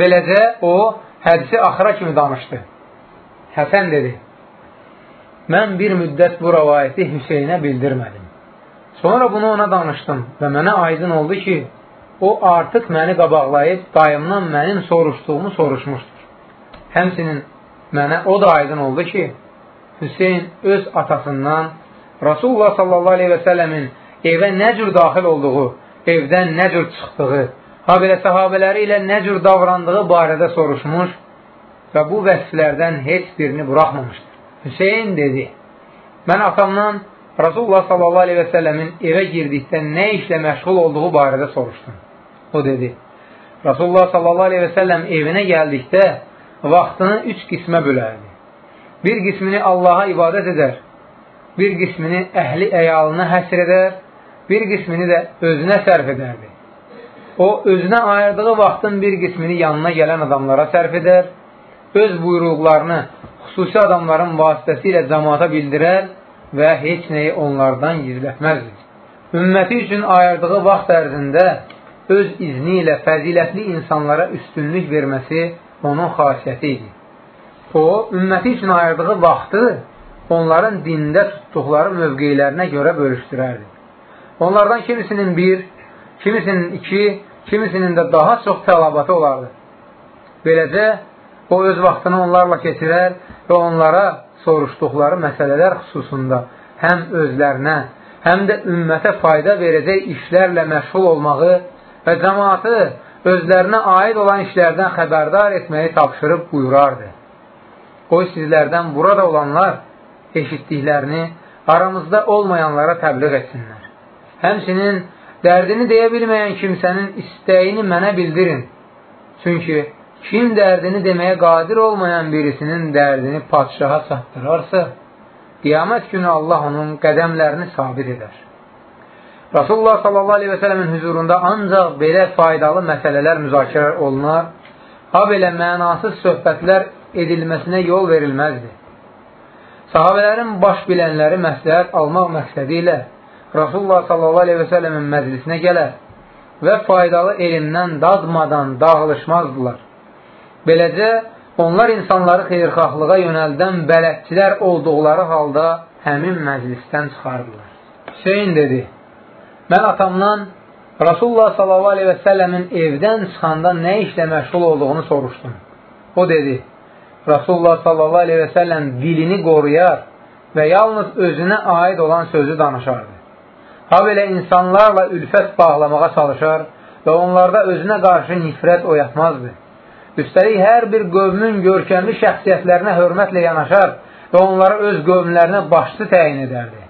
Beləcə o, hədisi axıra kimi danışdı. Həsən dedi, mən bir müddət bu rəvayəti Hüseynə bildirmədim. Sonra bunu ona danışdım və mənə aydın oldu ki, o artıq məni qabaqlayıb dayımdan mənim soruşduğumu soruşmuşdur. Həmsinin mənə o da aydın oldu ki, Hüseyn öz atasından Rasulullah sallallahu aleyhi və sələmin evə nə cür daxil olduğu, evdən nə cür çıxdığı, ha belə səhabələri ilə nə cür davrandığı barədə soruşmuş və bu vəsflərdən heç birini buraxmamışdır. Hüseyin dedi, mən atamdan Rasulullah səlləmin evə girdikdə nə işlə məşğul olduğu barədə soruşdum. O dedi, Rasulullah səlləm evinə gəldikdə vaxtını üç qismə bölərdi. Bir qismini Allaha ibadət edər, bir qismini əhli əyalına həsr edər, bir qismini də özünə sərf edərdi. O, özünə ayırdığı vaxtın bir qismini yanına gələn adamlara sərf edər, öz buyruqlarını xüsusi adamların vasitəsilə cəmaata bildirər və heç nəyi onlardan gizlətməzdi. Ümməti üçün ayırdığı vaxt ərzində öz izni ilə fəzilətli insanlara üstünlük verməsi onun xasiyyəti idi. O, ümməti üçün ayırdığı vaxtı onların dində tutduqları mövqeylərinə görə bölüşdürərdi. Onlardan kimisinin bir, kimisinin iki, kimisinin də daha çox tələbatı olardı. Beləcə, o öz vaxtını onlarla keçirər və onlara soruşduqları məsələlər xüsusunda həm özlərinə, həm də ümmətə fayda verəcək işlərlə məşğul olmağı və cəmaatı özlərinə aid olan işlərdən xəbərdar etməyi tapşırıb buyurardı. Qoy sizlərdən burada olanlar eşitdiklərini aramızda olmayanlara təbliğ etsinlər. Həmsinin dərdini deyə bilməyən kimsənin istəyini mənə bildirin. Çünki kim dərdini deməyə qadir olmayan birisinin dərdini padşaha çatdırarsa, qiyamət günü Allah onun qədəmlərini sabit edər. Rasulullah sələmin hüzurunda ancaq belə faydalı məsələlər müzakirə olunar, ha belə mənasız söhbətlər edilməsinə yol verilməzdir. Sahabələrin baş bilənləri məsləhət almaq məqsədi ilə Rasulullah səlləmin məclisinə gələr və faydalı elmdən dadmadan dağılışmazdılar. Beləcə, onlar insanları xeyrxahlığa yönəldən bələdçilər olduqları halda həmin məclisdən çıxardılar. Hüseyin dedi, mən atamdan Rasulullah səlləmin evdən çıxanda nə işlə məşğul olduğunu soruşdum. O dedi, Rasulullah səlləm dilini qoruyar və yalnız özünə aid olan sözü danışardı. Ha belə insanlarla ülfət bağlamağa çalışar və onlarda özünə qarşı nifrət oyatmazdı. Üstəlik, hər bir qövmün görkəmli şəxsiyyətlərinə hörmətlə yanaşar və onları öz qövmlərinə başçı təyin edərdi.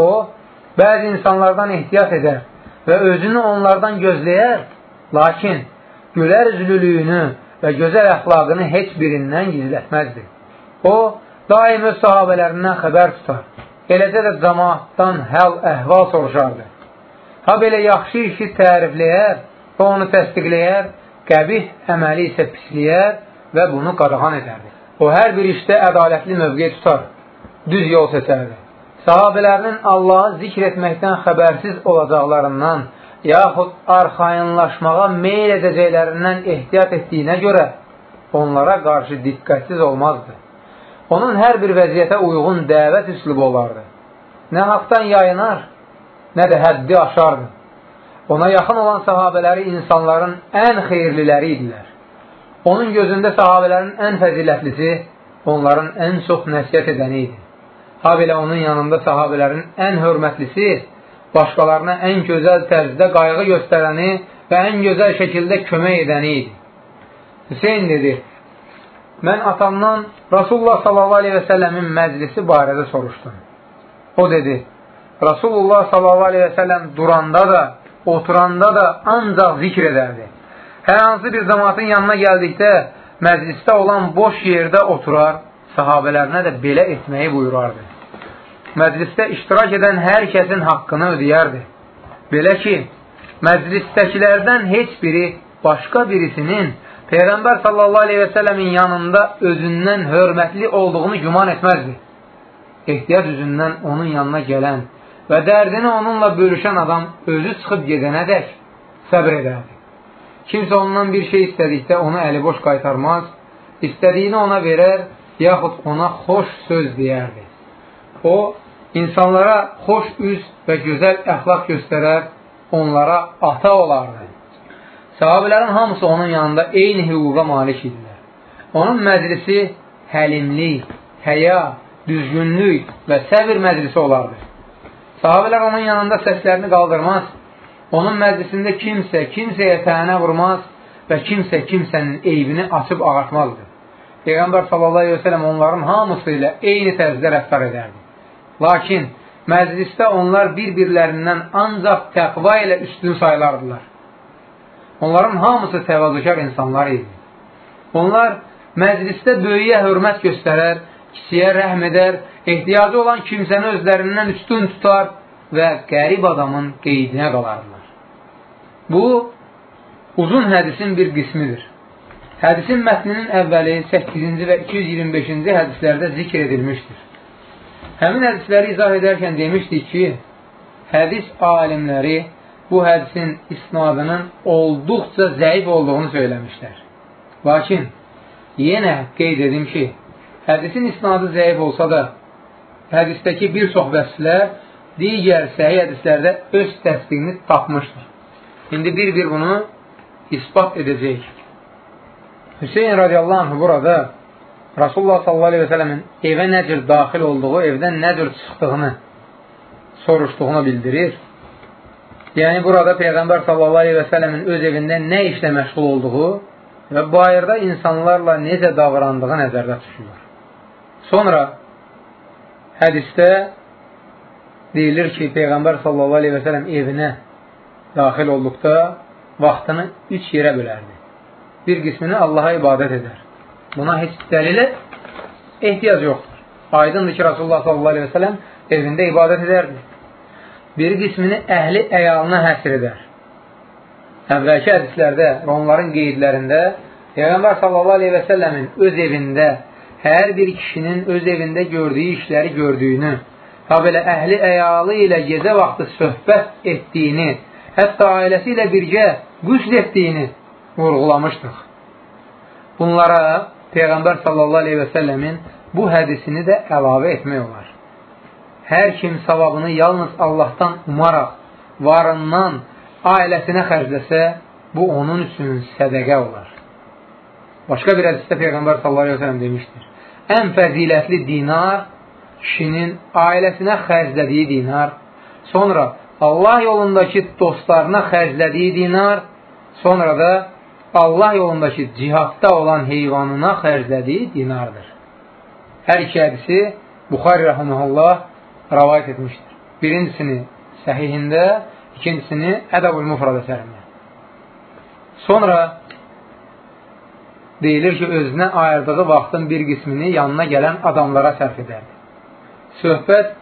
O, bəzi insanlardan ehtiyat edər və özünü onlardan gözləyər, lakin gülər üzlülüyünü və gözəl əxlaqını heç birindən gizlətməzdi. O, daim öz sahabələrindən xəbər tutar. Eləcə də cəmaatdan həl əhval soruşardı. Ha belə yaxşı işi tərifləyər və onu təsdiqləyər, qəbih əməli isə pisləyər və bunu qadağan edərdi. O, hər bir işdə ədalətli mövqe tutar, düz yol seçərdi. Sahabələrinin Allahı zikr etməkdən xəbərsiz olacaqlarından yaxud arxayınlaşmağa meyl edəcəklərindən ehtiyat etdiyinə görə onlara qarşı diqqətsiz olmazdı. Onun hər bir vəziyyətə uyğun dəvət üslubu olardı. Nə haqdan yayınar, nə də həddi aşardı. Ona yaxın olan sahabələri insanların ən xeyirliləri idilər. Onun gözündə sahabələrin ən fəzilətlisi, onların ən çox nəsiyyət edəni idi. Ha belə onun yanında sahabələrin ən hörmətlisi, başqalarına ən gözəl tərzdə qayğı göstərəni və ən gözəl şəkildə kömək edəni idi. Hüseyin dedi, mən atamdan Rasulullah səlləmin məclisi barədə soruşdum. O dedi, Rasulullah səlləm duranda da, oturanda da ancaq zikr edərdi. Hər hansı bir zamatın yanına gəldikdə, məclisdə olan boş yerdə oturar, sahabələrinə də belə etməyi buyurardı məclisdə iştirak edən hər kəsin haqqını ödəyərdi. Belə ki, məclisdəkilərdən heç biri başqa birisinin Peyğəmbər sallallahu aleyhi və sələmin yanında özündən hörmətli olduğunu güman etməzdi. Ehtiyac üzündən onun yanına gələn və dərdini onunla bölüşən adam özü çıxıb gedənə dək səbr edərdi. Kimsə ondan bir şey istədikdə onu əli boş qaytarmaz, istədiyini ona verər, yaxud ona xoş söz deyərdi. O, insanlara xoş üz və gözəl əxlaq göstərər, onlara ata olardı. Sahabələrin hamısı onun yanında eyni hüquqa malik idilər. Onun məclisi həlimlik, həya, düzgünlük və səbir məclisi olardı. Sahabələr onun yanında səslərini qaldırmaz, onun məclisində kimsə kimsəyə tənə vurmaz və kimsə kimsənin eybini açıb ağartmazdı. Peyğəmbər sələm onların hamısı ilə eyni tərzdə rəftar edərdi. Lakin məclisdə onlar bir-birlərindən ancaq təqva ilə üstün sayılardılar. Onların hamısı təvazökar insanlar idi. Onlar məclisdə böyüyə hörmət göstərər, kisiyə rəhm edər, ehtiyacı olan kimsəni özlərindən üstün tutar və qərib adamın qeydinə qalardılar. Bu, uzun hədisin bir qismidir. Hədisin mətninin əvvəli 8-ci və 225-ci hədislərdə zikr edilmişdir. Həmin hədisləri izah edərkən demişdik ki, hədis alimləri bu hədisin isnadının olduqca zəif olduğunu söyləmişlər. Lakin, yenə qeyd edim ki, hədisin isnadı zəif olsa da, hədisdəki bir çox vəsflər digər səhi hədislərdə öz təsdiqini tapmışdır. İndi bir-bir bunu ispat edəcək. Hüseyin radiyallahu anh burada Rasulullah sallallahu aleyhi və sələmin evə nə cür daxil olduğu, evdən nə cür çıxdığını soruşduğunu bildirir. Yəni, burada Peyğəmbər sallallahu aleyhi və sələmin öz evində nə işlə məşğul olduğu və bayırda insanlarla necə davrandığı nəzərdə tutulur. Sonra hədistə deyilir ki, Peyğəmbər sallallahu aleyhi və sələm evinə daxil olduqda vaxtını üç yerə bölərdi. Bir qismini Allaha ibadət edər. Buna heç dəlilə ehtiyac yoxdur. Aydındır ki, Rasulullah sallallahu aleyhi və sələm evində ibadət edərdi. Bir qismini əhli əyalına həsr edər. Əvvəlki hədislərdə və onların qeydlərində Peyğəmbər sallallahu aleyhi və səlləmin öz evində hər bir kişinin öz evində gördüyü işləri gördüyünü, ha belə əhli əyalı ilə gecə vaxtı söhbət etdiyini, hətta ailəsi ilə birgə qüsl etdiyini vurğulamışdıq. Bunlara Peyğəmbər sallallahu aleyhi və səlləmin bu hədisini də əlavə etmək olar. Hər kim savabını yalnız Allahdan umaraq, varından ailəsinə xərcləsə, bu onun üçün sədəqə olar. Başqa bir hədisdə Peyğəmbər sallallahu aleyhi ve sellem demişdir. Ən fəzilətli dinar kişinin ailəsinə xərclədiyi dinar, sonra Allah yolundakı dostlarına xərclədiyi dinar, sonra da Allah yolundakı cihadda olan heyvanına xərclədiyi dinardır. Hər iki hədisi Buxari rəhməhullah rəvayət etmişdir. Birincisini səhihində, ikincisini Ədəbül Mufrad əsərində. Sonra deyilir ki, özünə ayırdığı vaxtın bir qismini yanına gələn adamlara sərf edərdi. Söhbət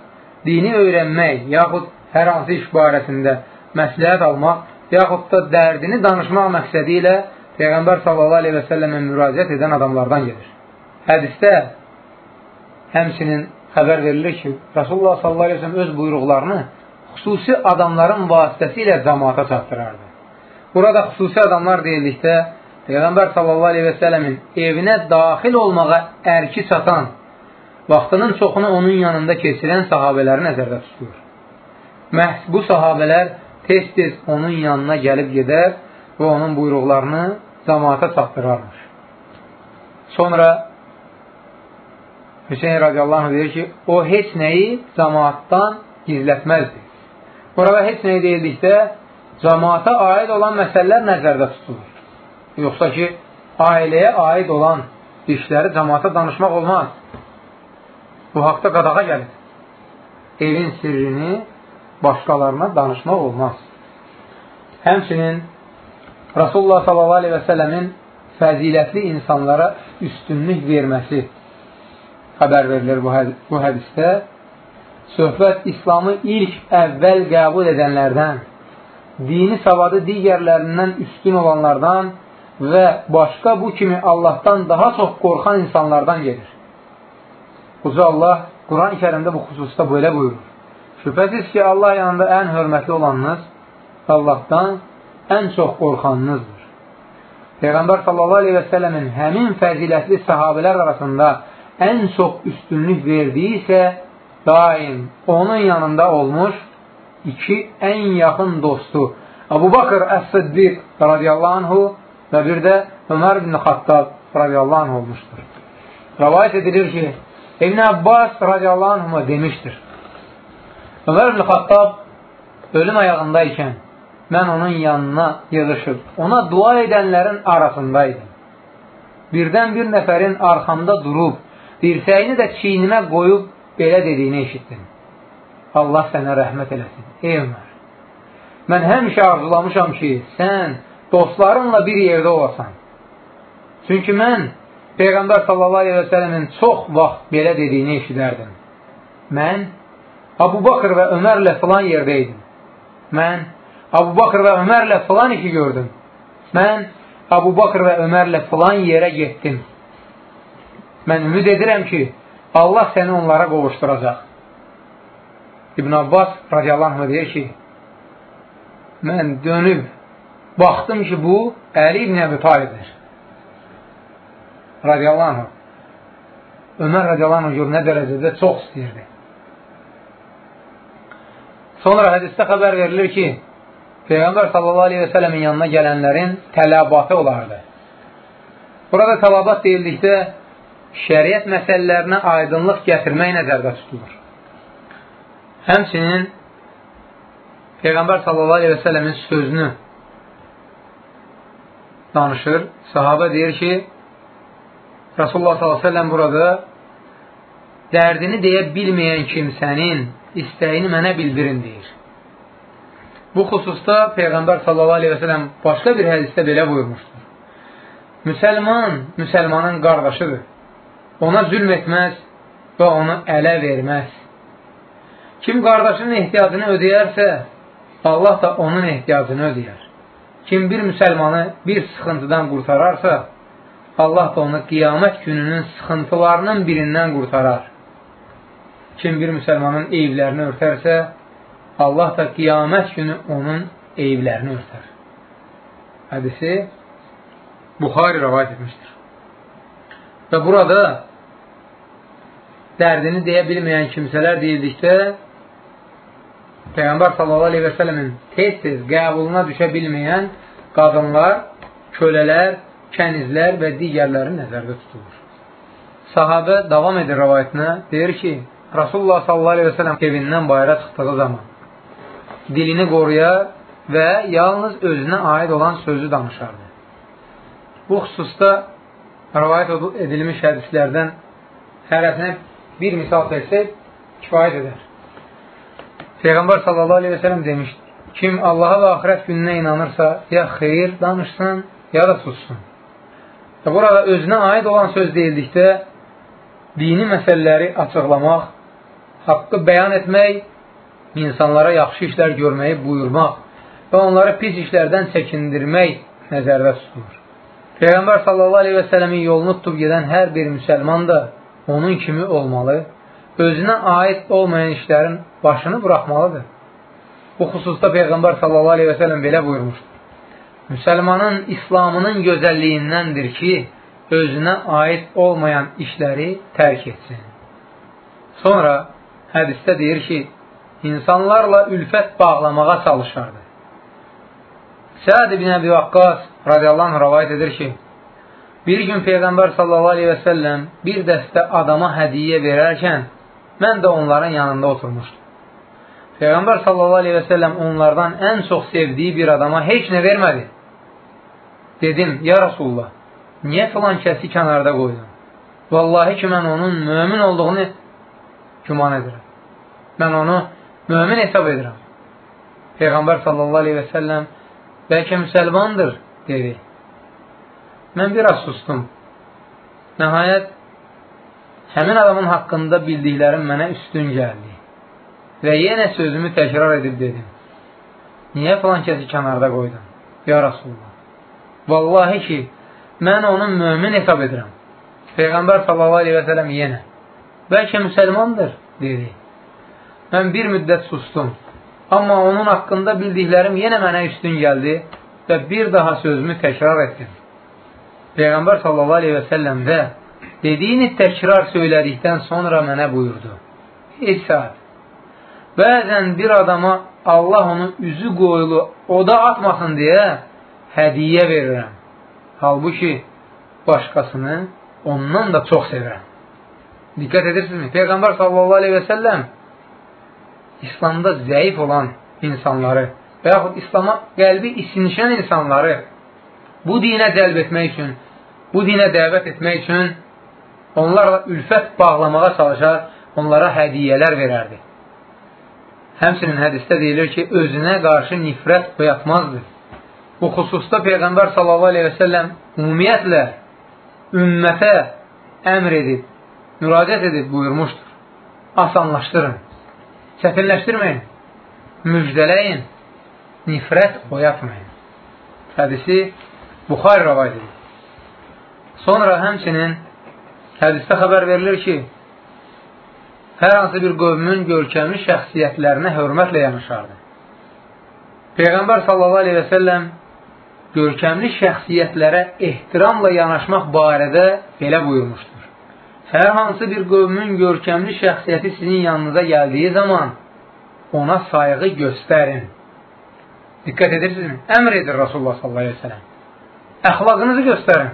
dini öyrənmək, yaxud hər hansı iş barəsində məsləhət almaq, yaxud da dərdini danışmaq məqsədi ilə Peyğəmbər s.a.v. müraciət edən adamlardan gedir. Hədistə həmsinin xəbər verilir ki, Rasulullah s.a.v. öz buyruqlarını xüsusi adamların vasitəsilə cəmaata çatdırardı. Burada xüsusi adamlar deyildikdə Peyğəmbər s.a.v-in evinə daxil olmağa ərki çatan, vaxtının çoxunu onun yanında keçirən sahabələri nəzərdə tutur. Məhz bu sahabələr tez-tez onun yanına gəlib gedər və onun buyruqlarını cəmaata çatdırarmış. Sonra Hüseyin radiyallahu anh deyir ki, o heç nəyi cəmaatdan gizlətməzdi. Burada heç nəyi deyildikdə cəmaata aid olan məsələlər nəzərdə tutulur. Yoxsa ki, ailəyə aid olan işləri cəmaata danışmaq olmaz. Bu haqda qadağa gəlir. Evin sirrini başqalarına danışmaq olmaz. Həmçinin Rasulullah s.a.v-in fəzilətli insanlara üstünlük verməsi xəbər verilir bu, həd bu hədisdə. Söhbət İslamı ilk əvvəl qəbul edənlərdən, dini savadı digərlərindən üstün olanlardan və başqa bu kimi Allahdan daha çox qorxan insanlardan gedir. Uca Allah Quran-ı kərimdə bu xüsusda belə buyurur. Şübhəsiz ki, Allah yanında ən hörmətli olanınız Allahdan ən çox qorxanınızdır. Peyğəmbər sallallahu aleyhi və sələmin həmin fəzilətli sahabələr arasında ən çox üstünlük verdiyi isə daim onun yanında olmuş iki ən yaxın dostu Abu Bakır Əs-Siddiq radiyallahu anhu və bir də Ömər ibn Xattab radiyallahu anh olmuşdur. Rəvayət edilir ki, İbn Abbas radiyallahu anhuma demişdir. Ömər ibn Xattab ölüm ayağındaykən mən onun yanına yığışıb, ona dua edənlərin arasındaydım. Birdən bir nəfərin arxamda durub, dirsəyini də çiynimə qoyub belə dediyini eşitdim. Allah sənə rəhmət eləsin. Ey Ömər, mən həmişə arzulamışam ki, sən dostlarınla bir yerdə olasan. Çünki mən Peyğəmbər sallallahu aleyhi və sələmin çox vaxt belə dediyini eşidərdim. Mən Abu Bakır və Ömərlə filan yerdə idim. Mən Abu Bakır və Ömərlə filan işi gördüm. Mən Abu Bakır və Ömərlə filan yerə getdim. Mən ümid edirəm ki, Allah səni onlara qovuşturacaq. İbn Abbas radiyallahu anh deyir ki, mən dönüb Baxdım ki, bu Əli ibn Əbi Talibdir. Radiyallahu. Ömər radiyallahu gör nə dərəcədə çox istəyirdi. Sonra hədisdə xəbər verilir ki, Peyğəmbər sallallahu aleyhi və sələmin yanına gələnlərin tələbatı olardı. Burada tələbat deyildikdə şəriət məsələlərinə aydınlıq gətirmək nəzərdə tutulur. Həmçinin Peyğəmbər sallallahu aleyhi və sələmin sözünü danışır. Sahabə deyir ki, Rasulullah s.ə.v burada dərdini deyə bilməyən kimsənin istəyini mənə bildirin deyir. Bu xüsusda Peyğəmbər s.ə.v başqa bir hədisdə belə buyurmuşdur. Müsəlman, müsəlmanın qardaşıdır. Ona zülm etməz və onu ələ verməz. Kim qardaşının ehtiyacını ödəyərsə, Allah da onun ehtiyacını ödəyər. Kim bir müsəlmanı bir sıxıntıdan qurtararsa, Allah da onu qiyamət gününün sıxıntılarının birindən qurtarar. Kim bir müsəlmanın eyvlərini örtərsə, Allah da qiyamət günü onun eyvlərini örtər. Hədisi Buxari rəvayət etmişdir. Və burada dərdini deyə bilməyən kimsələr deyildikdə Peyğəmbər sələmin tez-tez qəbuluna düşə bilməyən qadınlar, kölələr kənizlər və digərləri nəzərdə tutulur. Sahabə davam edir rəvayətinə, deyir ki, Rasulullah sələm evindən bayra çıxdığı zaman dilini qoruyar və yalnız özünə aid olan sözü danışardı. Bu xüsusda rəvayət edilmiş hədislərdən hərəsinə bir misal çəksək, kifayət edər. Peyğəmbər sələm demişdi, kim Allaha və axirət gününə inanırsa, ya xeyir danışsın, ya da sussun. Və burada özünə aid olan söz deyildikdə, dini məsələləri açıqlamaq, haqqı bəyan etmək, insanlara yaxşı işlər görməyi buyurmaq və onları pis işlərdən çəkindirmək nəzərdə tutulur. Peyğəmbər sələmin yolunu tutub gedən hər bir müsəlman da onun kimi olmalı, özünə aid olmayan işlərin başını buraxmalıdır. Bu xüsusda Peyğəmbər sallallahu aleyhi və sələm belə buyurmuşdur. Müsəlmanın İslamının gözəlliyindəndir ki, özünə aid olmayan işləri tərk etsin. Sonra hədisdə deyir ki, insanlarla ülfət bağlamağa çalışardı. Səad ibn Əbi Vaqqas radiyallahu anh rəvayət edir ki, bir gün Peyğəmbər sallallahu aleyhi və səlləm bir dəstə adama hədiyyə verərkən, mən də onların yanında oturmuşdum. Peyğəmbər səlləm onlardan ən çox sevdiyi bir adama heç nə vermədi. Dedim, ya Rasulullah, niyə filan kəsi kənarda qoydun? Vallahi ki, mən onun mömin olduğunu güman edirəm. Mən onu mömin hesab edirəm. Peyğəmbər səlləm bəlkə müsəlmandır, dedi. Mən biraz sustum. Nəhayət, həmin adamın haqqında bildiklərim mənə üstün gəldi. Və yenə sözümü təkrar edib dedim. Niyə filan kəsi kənarda qoydun? Ya Rasulullah. Vallahi ki, mən onun mömin hesab edirəm. Peyğəmbər sələm yenə. Bəlkə müsəlmandır, dedi. Mən bir müddət sustum. Amma onun haqqında bildiklərim yenə mənə üstün gəldi və bir daha sözümü təkrar etdim. Peyğəmbər sallallahu aleyhi və səlləm də dediyini təkrar söylədikdən sonra mənə buyurdu. Ey saat, Bəzən bir adama Allah onun üzü qoyulu oda atmasın deyə hədiyyə verirəm. Halbuki başqasını ondan da çox sevirəm. Diqqət edirsinizmi? Peyğəmbər sallallahu aleyhi və səlləm İslamda zəif olan insanları və yaxud İslama qəlbi isinişən insanları bu dinə cəlb etmək üçün, bu dinə dəvət etmək üçün onlarla ülfət bağlamağa çalışar, onlara hədiyyələr verərdi. Həmsinin hədisdə deyilir ki, özünə qarşı nifrət oyatmazdı. Bu xüsusda Peyğəmbər səlləm ümumiyyətlə ümmətə əmr edib, müraciət edib buyurmuşdur. Asanlaşdırın, çətinləşdirməyin, müjdələyin, nifrət oyatmayın. Hədisi Buxar rəvayət edir. Sonra həmsinin hədisdə xəbər verilir ki, hər hansı bir qövmün görkəmli şəxsiyyətlərinə hörmətlə yanaşardı. Peyğəmbər sallallahu aleyhi və səlləm görkəmli şəxsiyyətlərə ehtiramla yanaşmaq barədə belə buyurmuşdur. Hər hansı bir qövmün görkəmli şəxsiyyəti sizin yanınıza gəldiyi zaman ona sayğı göstərin. Diqqət edirsinizmi? Əmr edir Rasulullah sallallahu aleyhi və səlləm. Əxlaqınızı göstərin.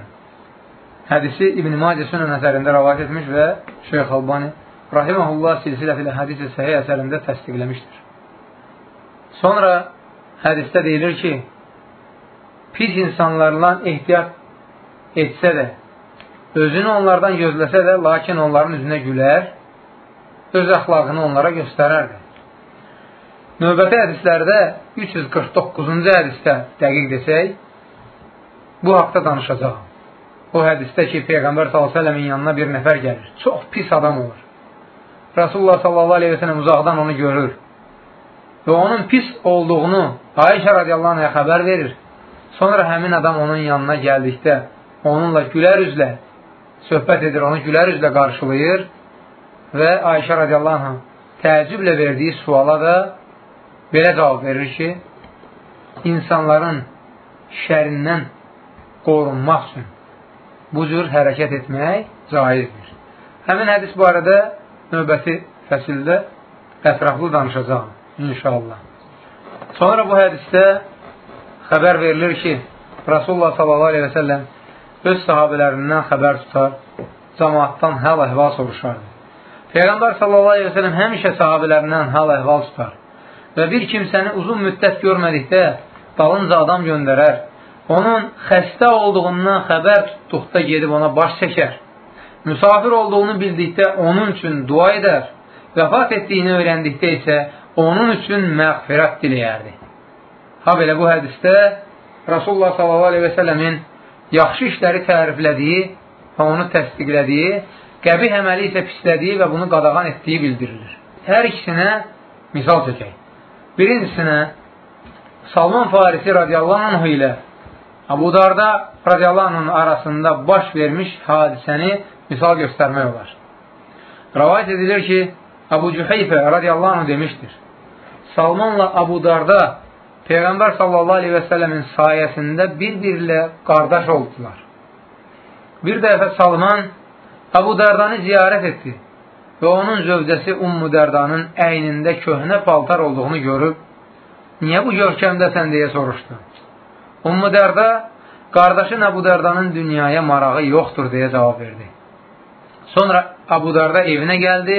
Hədisi İbn-i Macə Sünən əsərində rəvat etmiş və Şeyx Albani Rahiməhullah silsilə-filə hədis-i səhiyyə əsərində təsdiqləmişdir. Sonra hədisdə deyilir ki, pis insanlarla ehtiyat etsə də, özünü onlardan gözləsə də, lakin onların üzünə gülər, öz əxlaqını onlara göstərərdi. Növbəti hədislərdə 349-cu hədisdə dəqiq desək, bu haqda danışacaq. O hədisdə ki, Peyğəmbər s.ə.v-in yanına bir nəfər gəlir. Çox pis adam olur. Rasulullah sələm uzaqdan onu görür və onun pis olduğunu Ayşə radiyallahu anhaya xəbər verir. Sonra həmin adam onun yanına gəldikdə onunla gülər üzlə söhbət edir, onu gülər üzlə qarşılayır və Ayşə radiyallahu anhaya təəccüblə verdiyi suala da belə cavab verir ki, insanların şərindən qorunmaq üçün bu cür hərəkət etmək caizdir. Həmin hədis barədə növbəti fəsildə ətraflı danışacağım, inşallah. Sonra bu hədisdə xəbər verilir ki, Rasulullah səlləm öz sahabələrindən xəbər tutar, cəmaatdan həl əhval soruşardı. Peyğəmbər sələm həmişə sahabələrindən hal əhval tutar və bir kimsəni uzun müddət görmədikdə dalınca adam göndərər, onun xəstə olduğundan xəbər tutduqda gedib ona baş çəkər, müsafir olduğunu bildikdə onun üçün dua edər, vəfat etdiyini öyrəndikdə isə onun üçün məğfirət diləyərdi. Ha belə bu hədisdə Rasulullah s.a.v-in yaxşı işləri təriflədiyi və onu təsdiqlədiyi, qəbih əməli isə pislədiyi və bunu qadağan etdiyi bildirilir. Hər ikisinə misal çəkək. Birincisinə Salman Farisi radiyallahu anh ilə Abu Darda radiyallahu anh arasında baş vermiş hadisəni misal göstərmək olar. Rəvayət edilir ki, Abu Cüheyfə radiyallahu anh demişdir. Salmanla Abu Darda Peyğəmbər sallallahu aleyhi və səlləmin sayəsində bir-birlə qardaş oldular. Bir dəfə Salman Əbu Dərdanı ziyarət etdi və onun zövcəsi Ummu Dərdanın əynində köhnə paltar olduğunu görüb, niyə bu görkəmdəsən deyə soruşdu. Ummu Dərda, qardaşı Əbu Dərdanın dünyaya marağı yoxdur deyə cavab verdi. Sonra Əbu Dərda evinə gəldi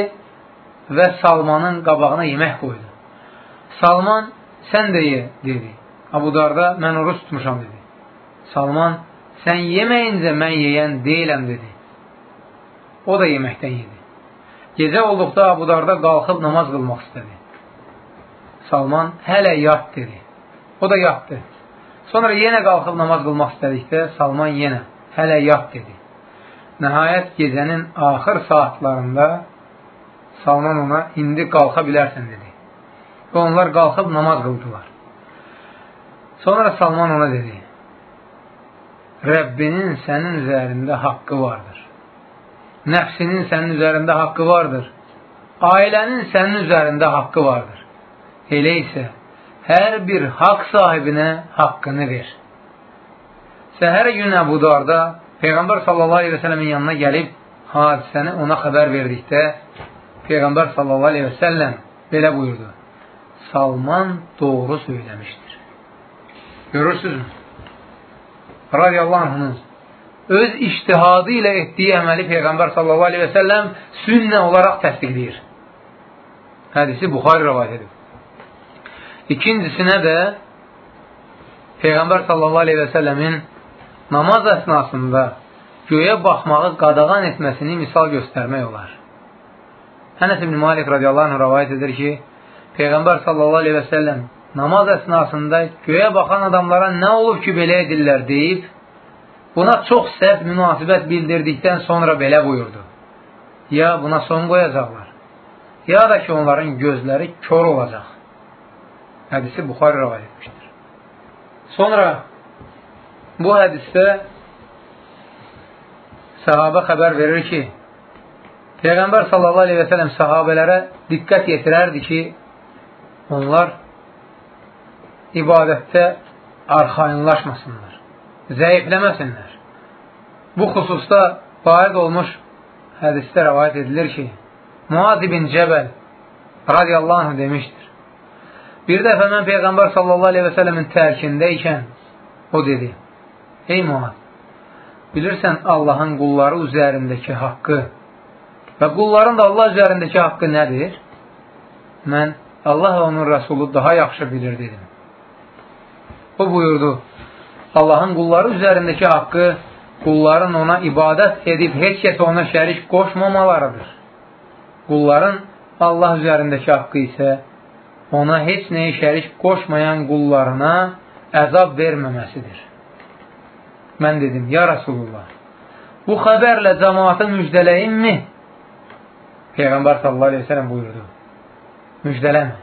və Salmanın qabağına yemək qoydu. Salman sən də ye, dedi. Abu Darda, mən oruç tutmuşam, dedi. Salman, sən yeməyincə mən yeyən deyiləm, dedi. O da yeməkdən yedi. Gecə olduqda Abu Darda qalxıb namaz qılmaq istədi. Salman, hələ yat, dedi. O da yatdı. Sonra yenə qalxıb namaz qılmaq istədikdə Salman yenə, hələ yat, dedi. Nəhayət gecənin axır saatlarında Salman ona, indi qalxa bilərsən, dedi və onlar qalxıb namaz qıldılar. Sonra Salman ona dedi, Rəbbinin sənin üzərində haqqı vardır. Nəfsinin sənin üzərində haqqı vardır. Ailənin sənin üzərində haqqı vardır. Elə isə hər bir haqq sahibinə haqqını ver. Səhər gün Əbudarda Peyğəmbər sallallahu aleyhi və sələmin yanına gəlib hadisəni ona xəbər verdikdə Peyğəmbər sallallahu aleyhi və səlləm belə buyurdu. Salman doğru söyləmişdir. Görürsünüzmü? Radiyallahu anhının öz iştihadı ilə etdiyi əməli Peyğəmbər sallallahu aleyhi və səlləm sünnə olaraq təsdiqləyir. Hədisi Buxari rəvayət edib. İkincisinə də Peyğəmbər sallallahu aleyhi və səlləmin namaz əsnasında göyə baxmağı qadağan etməsini misal göstərmək olar. Hənəs ibn Malik radiyallahu anh rəvayət edir ki, Peyğəmbər sallallahu aleyhi və səlləm namaz əsnasında göyə baxan adamlara nə olub ki, belə edirlər deyib, buna çox sərt münasibət bildirdikdən sonra belə buyurdu. Ya buna son qoyacaqlar, ya da ki, onların gözləri kör olacaq. Hədisi Buxari rəvayət etmişdir. Sonra bu hədisdə sahabə xəbər verir ki, Peyğəmbər sallallahu aleyhi və sələm sahabələrə diqqət yetirərdi ki, onlar ibadətdə arxayınlaşmasınlar, zəifləməsinlər. Bu xüsusda varid olmuş hədisdə rəvayət edilir ki, Muaz ibn Cəbəl radiyallahu anh demişdir. Bir dəfə mən Peyğəmbər sallallahu aleyhi və sələmin tərkində ikən o dedi, Ey Muaz, bilirsən Allahın qulları üzərindəki haqqı və qulların da Allah üzərindəki haqqı nədir? Mən Allah və onun rəsulu daha yaxşı bilir dedim. O buyurdu, Allahın qulları üzərindəki haqqı qulların ona ibadət edib heç kəs ona şərik qoşmamalarıdır. Qulların Allah üzərindəki haqqı isə ona heç nəyi şərik qoşmayan qullarına əzab verməməsidir. Mən dedim, ya Rasulullah, bu xəbərlə cəmaatı müjdələyimmi? Peyğəmbər sallallahu aleyhi ve sellem buyurdu müjdələmə.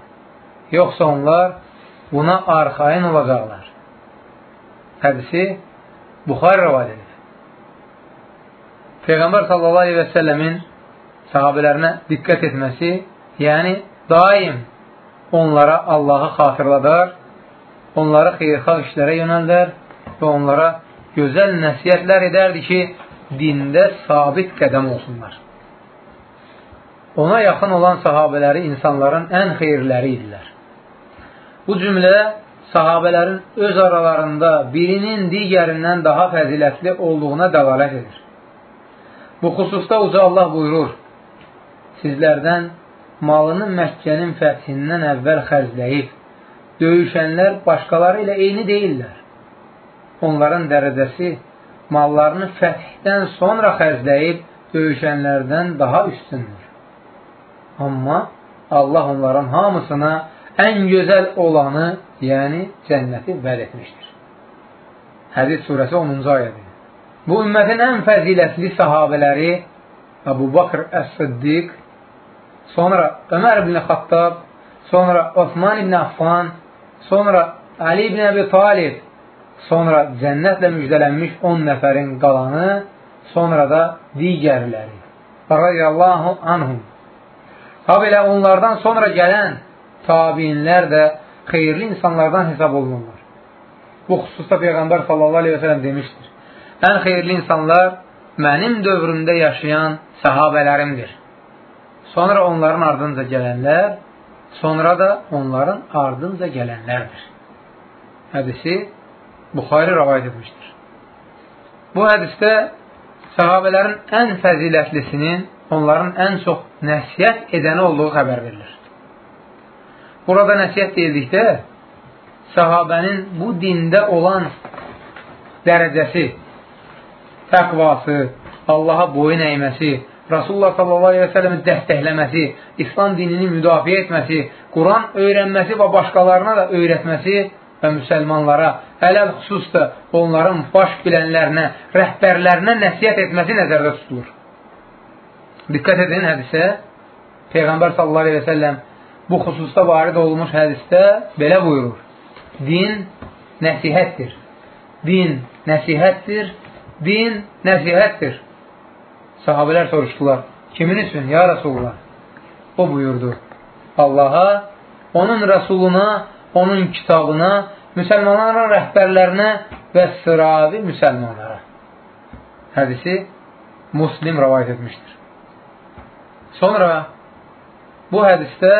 Yoxsa onlar buna arxayın olacaqlar. Hədisi Buxar rəvad edir. Peyğəmbər sallallahu aleyhi və səlləmin sahabələrinə diqqət etməsi, yəni daim onlara Allahı xatırladar, onları xeyrxalq işlərə yönəldər və onlara gözəl nəsiyyətlər edərdi ki, dində sabit qədəm olsunlar. Ona yaxın olan sahabələri insanların ən xeyirləri idilər. Bu cümlə sahabələrin öz aralarında birinin digərindən daha fəzilətli olduğuna dəlalət edir. Bu xüsusda uca Allah buyurur, sizlərdən malını Məkkənin fəthindən əvvəl xərcləyib, döyüşənlər başqaları ilə eyni deyirlər. Onların dərəcəsi mallarını fəthdən sonra xərcləyib döyüşənlərdən daha üstündür. Amma Allah onların hamısına ən gözəl olanı, yəni cənnəti vəd etmişdir. Hədis surəsi 10-cu ayədir. Bu ümmətin ən fəzilətli sahabələri Əbu Bakr Əs-Siddiq, sonra Ömər ibn Xattab, sonra Osman ibn Affan, sonra Ali ibn Əbi Talib, sonra cənnətlə müjdələnmiş 10 nəfərin qalanı, sonra da digərləri. Radiyallahu anhum. Ha belə onlardan sonra gələn tabiinlər də xeyirli insanlardan hesab olunurlar. Bu xüsusda Peyğəmbər sallallahu aleyhi və sələm demişdir. Ən xeyirli insanlar mənim dövrümdə yaşayan səhabələrimdir. Sonra onların ardınca gələnlər, sonra da onların ardınca gələnlərdir. Hədisi Buxari rəvayət etmişdir. Bu hədisdə səhabələrin ən fəzilətlisinin onların ən çox nəsiyyət edəni olduğu xəbər verilir. Burada nəsiyyət deyildikdə səhabənin bu dində olan dərəcəsi, təqvası, Allaha boyun əyməsi, Rasulullah sallallahu aleyhi və səlləmin dəstəkləməsi, İslam dinini müdafiə etməsi, Quran öyrənməsi və başqalarına da öyrətməsi və müsəlmanlara, ələl xüsusda onların baş bilənlərinə, rəhbərlərinə nəsiyyət etməsi nəzərdə tutulur. Diqqət edin hədisə, Peyğəmbər sallallahu aleyhi və səlləm bu xüsusda varid olmuş hədisdə belə buyurur. Din nəsihətdir. Din nəsihətdir. Din nəsihətdir. Sahabələr soruşdular, kimin üçün, ya Rasulullah? O buyurdu, Allaha, onun Rəsuluna, onun kitabına, müsəlmanların rəhbərlərinə və sıravi müsəlmanlara. Hədisi Muslim rəvayət etmişdir. Sonra bu hədisdə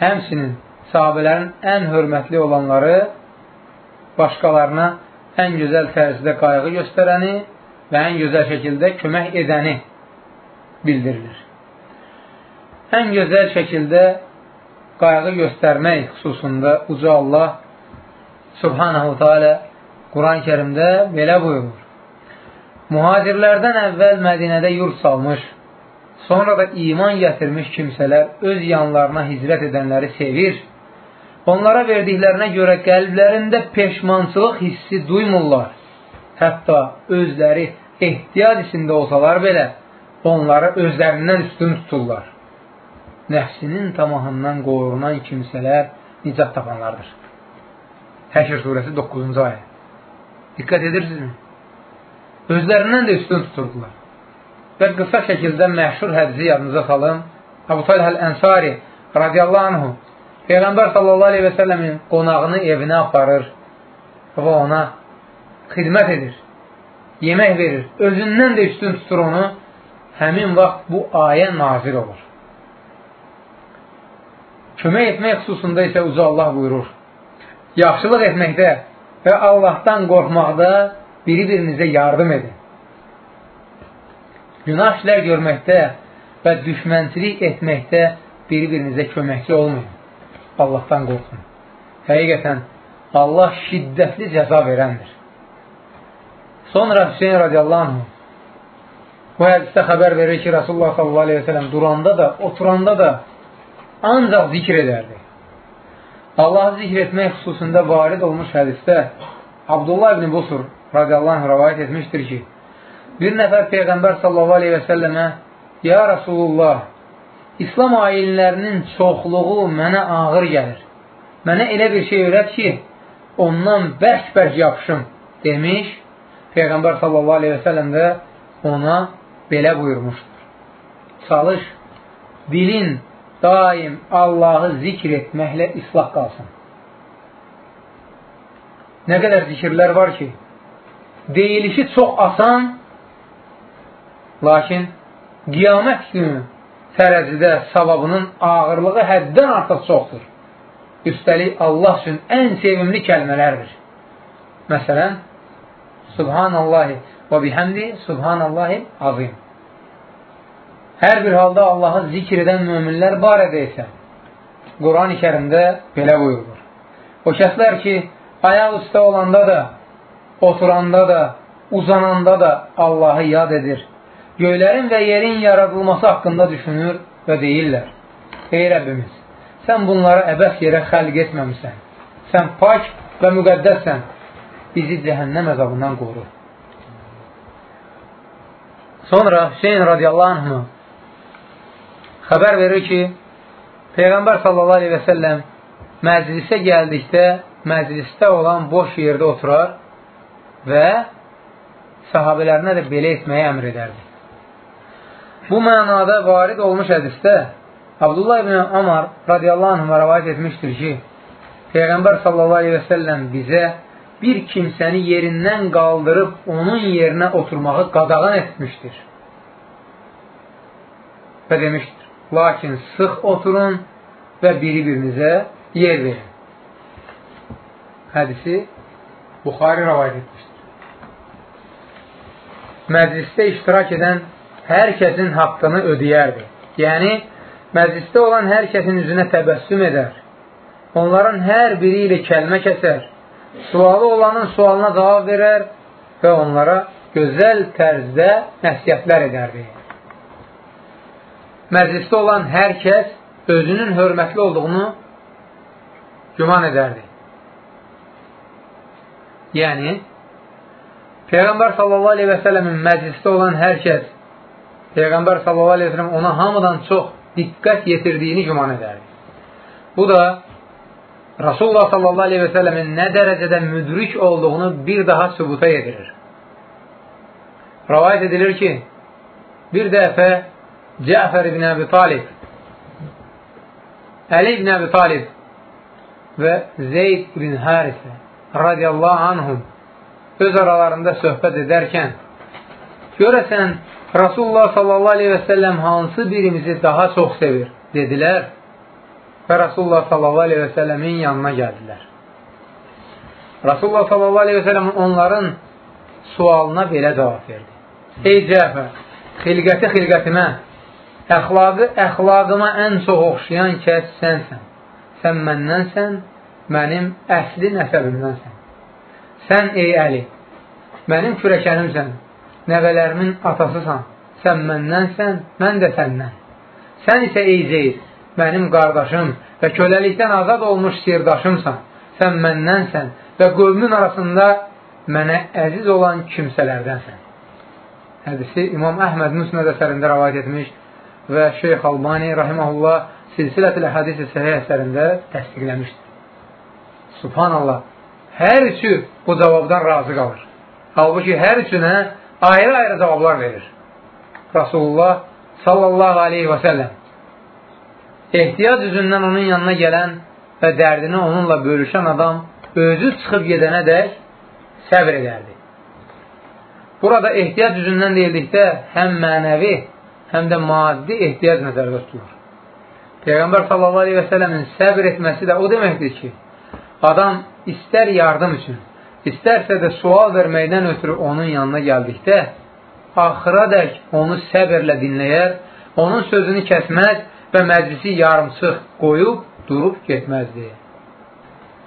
həmsinin sahabələrin ən hörmətli olanları başqalarına ən gözəl tərzdə qayğı göstərəni və ən gözəl şəkildə kömək edəni bildirilir. Ən gözəl şəkildə qayğı göstərmək xüsusunda Uca Allah Subhanahu Teala Quran-ı kərimdə belə buyurur. Muhacirlərdən əvvəl Mədinədə yurt salmış, sonra da iman gətirmiş kimsələr öz yanlarına hicrət edənləri sevir, onlara verdiklərinə görə qəlblərində peşmançılıq hissi duymurlar. Hətta özləri ehtiyac içində olsalar belə, onları özlərindən üstün tuturlar. Nəfsinin tamahından qorunan kimsələr nicat tapanlardır. Həşr surəsi 9-cu ayə. Diqqət edirsinizmi? Özlərindən də üstün tuturdular. Və qısa şəkildə məşhur hədisi yadınıza salım. Əbu Talih Əl-Ənsari radiyallahu anhu Peyğəmbər sallallahu aleyhi və səlləmin qonağını evinə aparır və ona xidmət edir yemək verir, özündən də üstün tutur onu, həmin vaxt bu ayə nazir olur. Kömək etmək xüsusunda isə uca Allah buyurur. Yaxşılıq etməkdə və Allahdan qorxmaqda biri-birinizə yardım edin. Günah işlər görməkdə və düşmənçilik etməkdə biri-birinizə köməkçi olmayın. Allahdan qorxun. Həqiqətən, Allah şiddətli cəza verəndir. Sonra Hüseyin radiyallahu anh bu hədisdə xəbər verir ki, Rasulullah sallallahu aleyhi ve sellem duranda da, oturanda da ancaq zikr edərdi. Allahı zikr etmək xüsusunda varid olmuş hədisdə Abdullah ibn Busur radiyallahu anh rəvayət etmişdir ki, bir nəfər Peyğəmbər sallallahu aleyhi və səlləmə Ya Rasulullah, İslam ayinlərinin çoxluğu mənə ağır gəlir. Mənə elə bir şey öyrət ki, ondan bərk-bərk yapışım demiş Peyğəmbər sallallahu aleyhi və səlləm də ona belə buyurmuşdur. Çalış, dilin daim Allahı zikr etməklə islah qalsın. Nə qədər zikirlər var ki, deyilişi çox asan, lakin qiyamət günü tərəzidə savabının ağırlığı həddən artıq çoxdur. üstəlik Allah üçün ən sevimli kəlmələrdir. Məsələn, Subhanallahi və bihamdi Subhanallahi azim. Hər bir halda Allahı zikr edən müminlər barədə isə Quran-ı kərimdə belə buyurulur. O kəslər ki, ayaq üstə olanda da, oturanda da, uzananda da Allahı yad edir. Göylərin və yerin yaradılması haqqında düşünür və deyirlər. Ey Rəbbimiz, sən bunları əbəs yerə xəlq etməmisən. Sən pak və müqəddəssən. Bizi cəhənnəm əzabından qoru. Sonra Hüseyin radiyallahu anhına xəbər verir ki, Peyğəmbər sallallahu aleyhi və səlləm məclisə gəldikdə məclisdə olan boş yerdə oturar və sahabələrinə də belə etməyə əmr edərdi. Bu mənada varid olmuş hədisdə Abdullah ibn Amar radiyallahu anh rəvayət etmişdir ki, Peyğəmbər sallallahu aleyhi və səlləm bizə bir kimsəni yerindən qaldırıb onun yerinə oturmağı qadağan etmişdir. Və demişdir, Lakin sıx oturun və biri-birinizə yer verin. Hədisi Buxari rəvayət etmişdir. Məclisdə iştirak edən hər kəsin haqqını ödəyərdi. Yəni, məclisdə olan hər kəsin üzünə təbəssüm edər. Onların hər biri ilə kəlmə kəsər. Sualı olanın sualına cavab verər və onlara gözəl tərzdə nəsiyyətlər edərdi məclisdə olan hər kəs özünün hörmətli olduğunu güman edərdi. Yəni, Peyğəmbər sallallahu aleyhi və sələmin məclisdə olan hər kəs Peyğəmbər sallallahu aleyhi və sələm ona hamıdan çox diqqət yetirdiyini güman edərdi. Bu da Rasulullah sallallahu aleyhi və sələmin nə dərəcədə müdrik olduğunu bir daha sübuta yedirir. Rəvayət edilir ki, bir dəfə Cəfər ibn Əbi Talib, Əli ibn Əbi Talib və Zeyd ibn Harisə radiyallahu anhum öz aralarında söhbət edərkən görəsən Rasulullah sallallahu aleyhi və səlləm hansı birimizi daha çox sevir dedilər və Rasulullah sallallahu aleyhi və səlləmin yanına gəldilər. Rasulullah sallallahu aleyhi və səlləm onların sualına belə cavab verdi. Ey Cəfər, xilqəti xilqətimə Əxlaqı əxlaqıma ən çox oxşayan kəs sənsən. Sən məndənsən, mənim əsli nəsəbimdənsən. Sən, ey Əli, mənim kürəkənimsən, nəvələrimin atasısan. Sən məndənsən, mən də səndən. Sən isə, ey Zeyd, mənim qardaşım və köləlikdən azad olmuş sirdaşımsan. Sən məndənsən və qövmün arasında mənə əziz olan kimsələrdənsən. Hədisi İmam Əhməd Müsnəd əsərində rəvayət etmiş və Şeyx Albani rahiməhullah silsilət-ül hədis-i səhiyyə əsərində təsdiqləmişdir. Subhanallah, hər üçü bu cavabdan razı qalır. Halbuki hər üçünə ayrı-ayrı cavablar verir. Rasulullah sallallahu aleyhi və səlləm ehtiyac üzündən onun yanına gələn və dərdini onunla bölüşən adam özü çıxıb gedənə dək səbr edərdi. Burada ehtiyac üzündən deyildikdə həm mənəvi, həm də maddi ehtiyac nəzərdə tutulur. Peyğəmbər sələmin səbr etməsi də o deməkdir ki, adam istər yardım üçün, istərsə də sual verməkdən ötürü onun yanına gəldikdə, axıra dək onu səbirlə dinləyər, onun sözünü kəsməz və məclisi yarımçıq qoyub, durub getməzdi.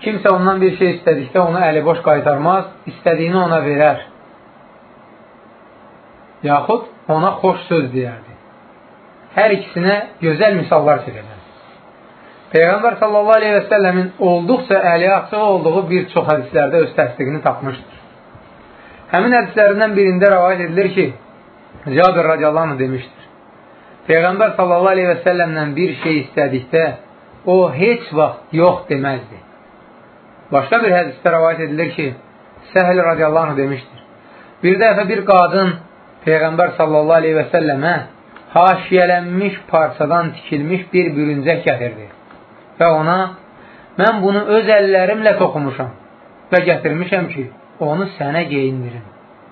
Kimsə ondan bir şey istədikdə onu əliboş qaytarmaz, istədiyini ona verər. Yaxud ona xoş söz deyərdi hər ikisinə gözəl misallar çəkəcəm. Peyğəmbər sallallahu aleyhi və səlləmin olduqca əli açıq olduğu bir çox hədislərdə öz təsdiqini tapmışdır. Həmin hədislərindən birində rəvayət edilir ki, Cabir radiyallahu anh demişdir. Peyğəmbər sallallahu aleyhi və səlləmdən bir şey istədikdə, o heç vaxt yox deməzdi. Başqa bir hədisdə rəvayət edilir ki, Səhl radiyallahu anh demişdir. Bir dəfə bir qadın Peyğəmbər sallallahu aleyhi və səlləmə haşiyələnmiş parçadan tikilmiş bir bürüncək gətirdi və ona mən bunu öz əllərimlə toxumuşam və gətirmişəm ki, onu sənə geyindirim,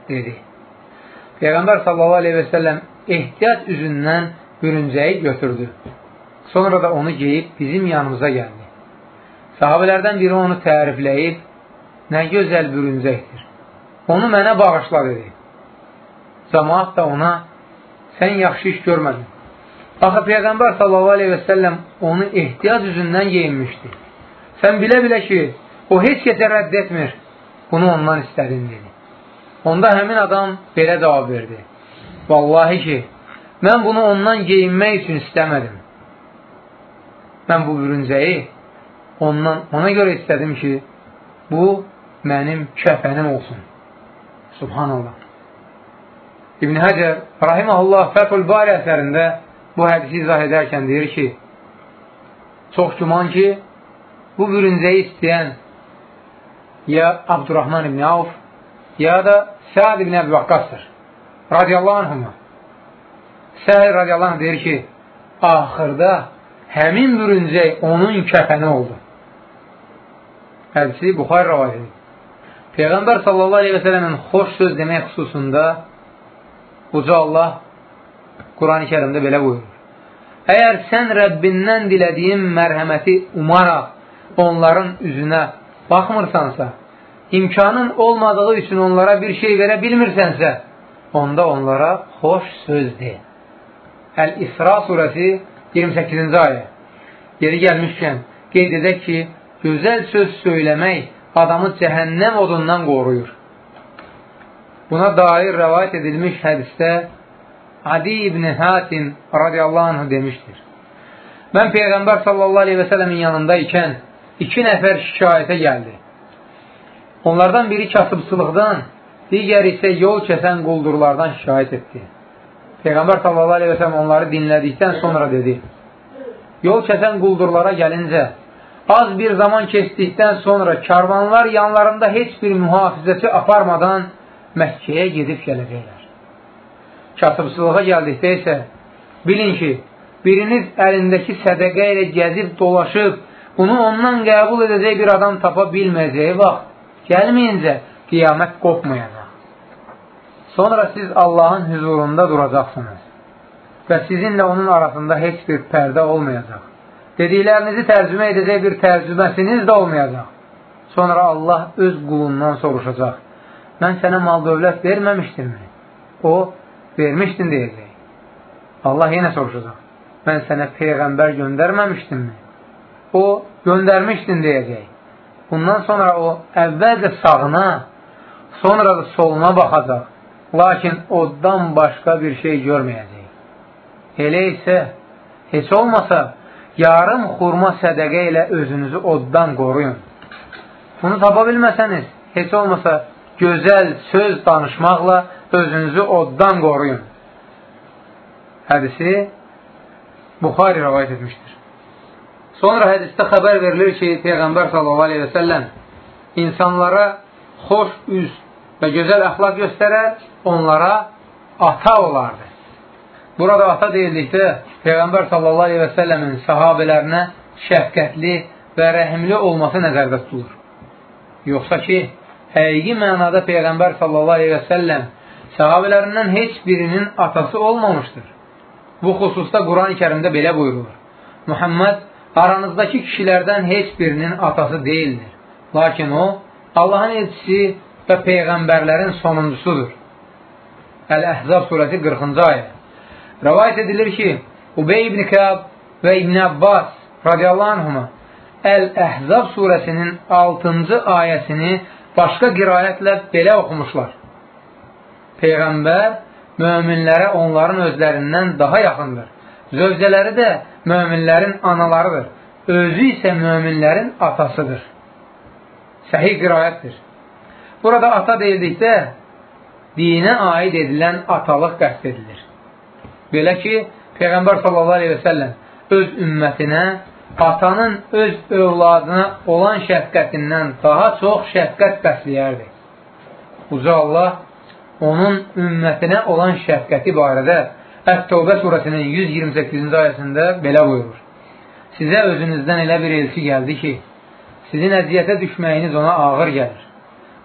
dedi. Peyğəmbər səlləm ehtiyat üzündən bürüncəyi götürdü. Sonra da onu geyib bizim yanımıza gəldi. Sahabələrdən biri onu tərifləyib, nə gözəl bürüncəkdir. Onu mənə bağışla dedi. Cəmaat da ona, sən yaxşı iş görmədin. Axı Peyğəmbər səlləm onu ehtiyac üzündən geyinmişdi. Sən bilə-bilə ki, o heç kəsə rədd etmir. Bunu ondan istədin dedi. Onda həmin adam belə cavab verdi. Vallahi ki, mən bunu ondan geyinmək üçün istəmədim. Mən bu bürüncəyi ondan, ona görə istədim ki, bu mənim kəfənim olsun. Subhanallah. İbn Həcər, rahiməhullah, Fəthul Bari əsərində bu hədisi izah edərkən deyir ki, çox güman ki, bu bürüncəyi istəyən ya Abdurrahman ibn Avf, ya da Səad ibn Əbi Vaqqasdır. Radiyallahu anhuma. Səhl radiyallahu anh deyir ki, axırda həmin bürüncək onun kəfəni oldu. Hədisi Buxar rəvayət edir. Peyğəmbər sallallahu aleyhi və sələmin xoş söz demək xüsusunda Uca Allah Quran-ı kərimdə belə buyurur. Əgər sən Rəbbindən dilədiyin mərhəməti umaraq onların üzünə baxmırsansa, imkanın olmadığı üçün onlara bir şey verə bilmirsənsə, onda onlara xoş söz de. Əl-İsra surəsi 28-ci ayə. Yeri gəlmişkən, qeyd edək ki, gözəl söz söyləmək adamı cəhənnəm odundan qoruyur. Buna dair rəvayət edilmiş hədisdə Adi ibn Hatim radiyallahu anh demişdir. Mən Peyğəmbər sallallahu aleyhi və sələmin yanında ikən iki nəfər şikayətə gəldi. Onlardan biri kasıbçılıqdan, digər isə yol kəsən quldurlardan şikayət etdi. Peyğəmbər sallallahu aleyhi və sələm onları dinlədikdən sonra dedi, yol kəsən quldurlara gəlincə, Az bir zaman keçdikdən sonra karvanlar yanlarında heç bir mühafizəçi aparmadan Məkkəyə gedib gələcəklər. Kasıbçılığa gəldikdə isə bilin ki, biriniz əlindəki sədəqə ilə gəzib dolaşıb, bunu ondan qəbul edəcək bir adam tapa bilməyəcəyi vaxt, gəlməyincə qiyamət qopmayacaq. Sonra siz Allahın hüzurunda duracaqsınız və sizinlə onun arasında heç bir pərdə olmayacaq dediklərinizi tərcümə edəcək bir tərcüməsiniz də olmayacaq. Sonra Allah öz qulundan soruşacaq. Mən sənə mal dövlət verməmişdimmi? O, vermişdin deyəcək. Allah yenə soruşacaq. Mən sənə Peyğəmbər göndərməmişdimmi? O, göndərmişdin deyəcək. Bundan sonra o, əvvəlcə sağına, sonra da soluna baxacaq. Lakin oddan başqa bir şey görməyəcək. Elə isə, heç olmasa, yarım xurma sədəqə ilə özünüzü oddan qoruyun. Bunu tapa bilməsəniz, heç olmasa gözəl söz danışmaqla özünüzü oddan qoruyun. Hədisi Buxari rəvayət etmişdir. Sonra hədisdə xəbər verilir ki, Peyğəmbər səlləm insanlara xoş üz və gözəl əxlaq göstərər, onlara ata olardı. Burada ata deyildikdə Peyğəmbər səlləmin sahabələrinə şəfqətli və rəhimli olması nəzərdə tutulur. Yoxsa ki, həqiqi mənada Peyğəmbər sallallahu aleyhi və səlləm sahabələrindən heç birinin atası olmamışdır. Bu xüsusda Quran-ı kərimdə belə buyurulur. Muhammed aranızdakı kişilərdən heç birinin atası deyildir. Lakin o, Allahın elçisi və Peyğəmbərlərin sonuncusudur. Əl-Əhzab surəsi 40-cı ayə. Rəvayət edilir ki, Ubey ibn Kəb və İbn Abbas radiyallahu anhuma Əl-Əhzab surəsinin 6-cı ayəsini başqa qirayətlə belə oxumuşlar. Peyğəmbər möminlərə onların özlərindən daha yaxındır. Zövcələri də möminlərin analarıdır. Özü isə möminlərin atasıdır. Səhih qirayətdir. Burada ata deyildikdə dinə aid edilən atalıq qəst edilir. Belə ki, Peyğəmbər sallallahu aleyhi və səlləm öz ümmətinə atanın öz övladına olan şəfqətindən daha çox şəfqət bəsləyərdi. Uca Allah onun ümmətinə olan şəfqəti barədə Ət-Tövbə surəsinin 128-ci ayəsində belə buyurur. Sizə özünüzdən elə bir elçi gəldi ki, sizin əziyyətə düşməyiniz ona ağır gəlir.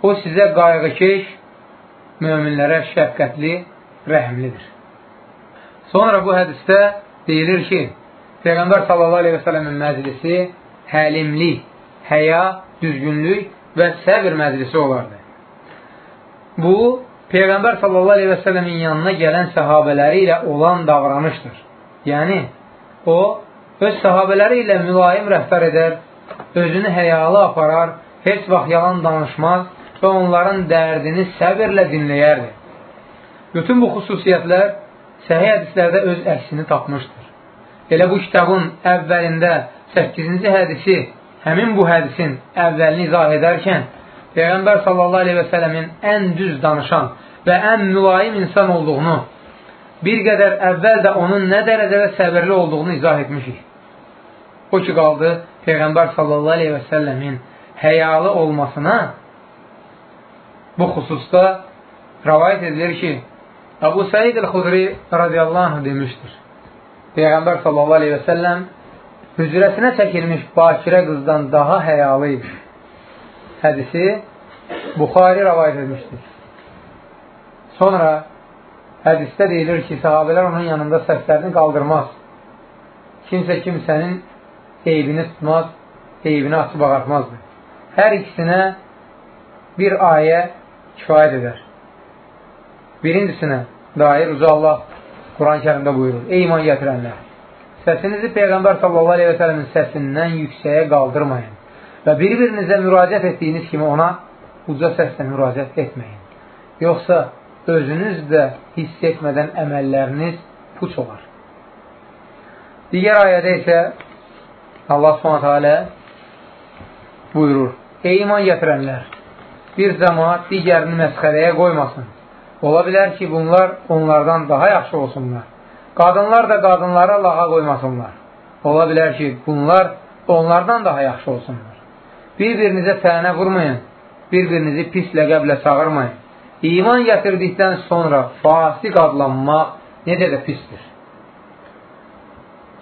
O sizə qayğıkeş, möminlərə şəfqətli, rəhmlidir. Sonra bu hədisdə deyilir ki, Peyğəmbər sələmin məclisi həlimlik, həya, düzgünlük və səbir məclisi olardı. Bu, Peyğəmbər səlləmin yanına gələn səhabələri ilə olan davranışdır. Yəni, o, öz səhabələri ilə mülayim rəftar edər, özünü həyalı aparar, heç vaxt yalan danışmaz və onların dərdini səbirlə dinləyərdi. Bütün bu xüsusiyyətlər səhih hədislərdə öz əksini tapmışdır. Elə bu kitabın əvvəlində 8-ci hədisi həmin bu hədisin əvvəlini izah edərkən Peyğəmbər sallallahu aleyhi və sələmin ən düz danışan və ən mülayim insan olduğunu, bir qədər əvvəl də onun nə dərəcədə səbirli olduğunu izah etmişik. O ki, qaldı Peyğəmbər sallallahu aleyhi və səlləmin həyalı olmasına bu xüsusda rəvayət edilir ki, Əbu Səid el-Xudri radiyallahu anh demişdir. Peyğəmbər səlləm hücrəsinə çəkilmiş bakirə qızdan daha həyalı idi. Hədisi Buxari rəvayət etmişdir. Sonra hədisdə deyilir ki, sahabələr onun yanında səslərini qaldırmaz. Kimsə kimsənin eybini tutmaz, eybini açıb ağartmazdır. Hər ikisinə bir ayə kifayət edər. Birincisinə dair Uca Allah Quran-ı kərimdə buyurur. Ey iman gətirənlər! Səsinizi Peyğəmbər sələmin səsindən yüksəyə qaldırmayın və bir-birinizə müraciət etdiyiniz kimi ona uca səslə müraciət etməyin. Yoxsa özünüz də hiss etmədən əməlləriniz puç olar. Digər ayədə isə Allah alə buyurur. Ey iman gətirənlər! Bir cəmaat digərini məsxərəyə qoymasın. Ola bilər ki, bunlar onlardan daha yaxşı olsunlar. Qadınlar da qadınlara lağa qoymasınlar. Ola bilər ki, bunlar onlardan daha yaxşı olsunlar. Bir-birinizə tənə vurmayın, bir-birinizi pis ləqəblə çağırmayın. İman gətirdikdən sonra fasik adlanmaq necə də pisdir.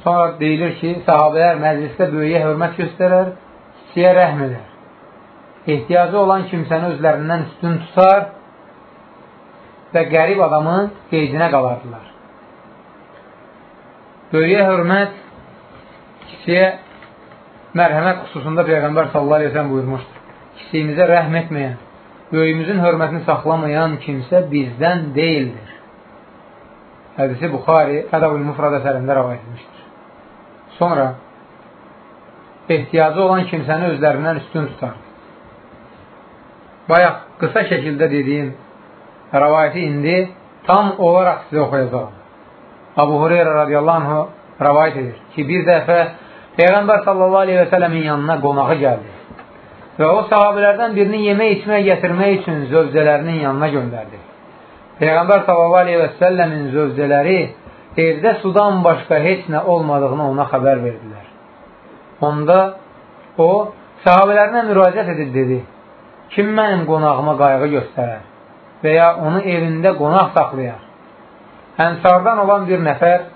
Sonra deyilir ki, sahabələr məclisdə böyüyə hörmət göstərər, kiçiyə rəhm edər. Ehtiyacı olan kimsəni özlərindən üstün tutar, və qərib adamın qeydinə qalardılar. Böyüyə hörmət, kişiyə mərhəmət xüsusunda Peyğəmbər sallallahu aleyhi ve sellem buyurmuşdur. Kisiyimizə rəhm etməyən, böyümüzün hörmətini saxlamayan kimsə bizdən deyildir. Hədisi Buxari Ədəb-ül Mufrad əsərində rəvayət etmişdir. Sonra ehtiyacı olan kimsəni özlərindən üstün tutar. Bayaq qısa şəkildə dediyim rəvayəti indi tam olaraq sizə oxuyacaq. Abu Hureyra radiyallahu anh rəvayət edir ki, bir dəfə Peyğəmbər sallallahu aleyhi və sələmin yanına qonağı gəldi və o sahabilərdən birini yemək içmək gətirmək üçün zövcələrinin yanına göndərdi. Peyğəmbər sallallahu aleyhi və səlləmin zövcələri evdə sudan başqa heç nə olmadığını ona xəbər verdilər. Onda o, sahabələrinə müraciət edib dedi, kim mənim qonağıma qayğı göstərər? Və ya onu evində qonaq saxlayar. Ənsardan olan bir nəfər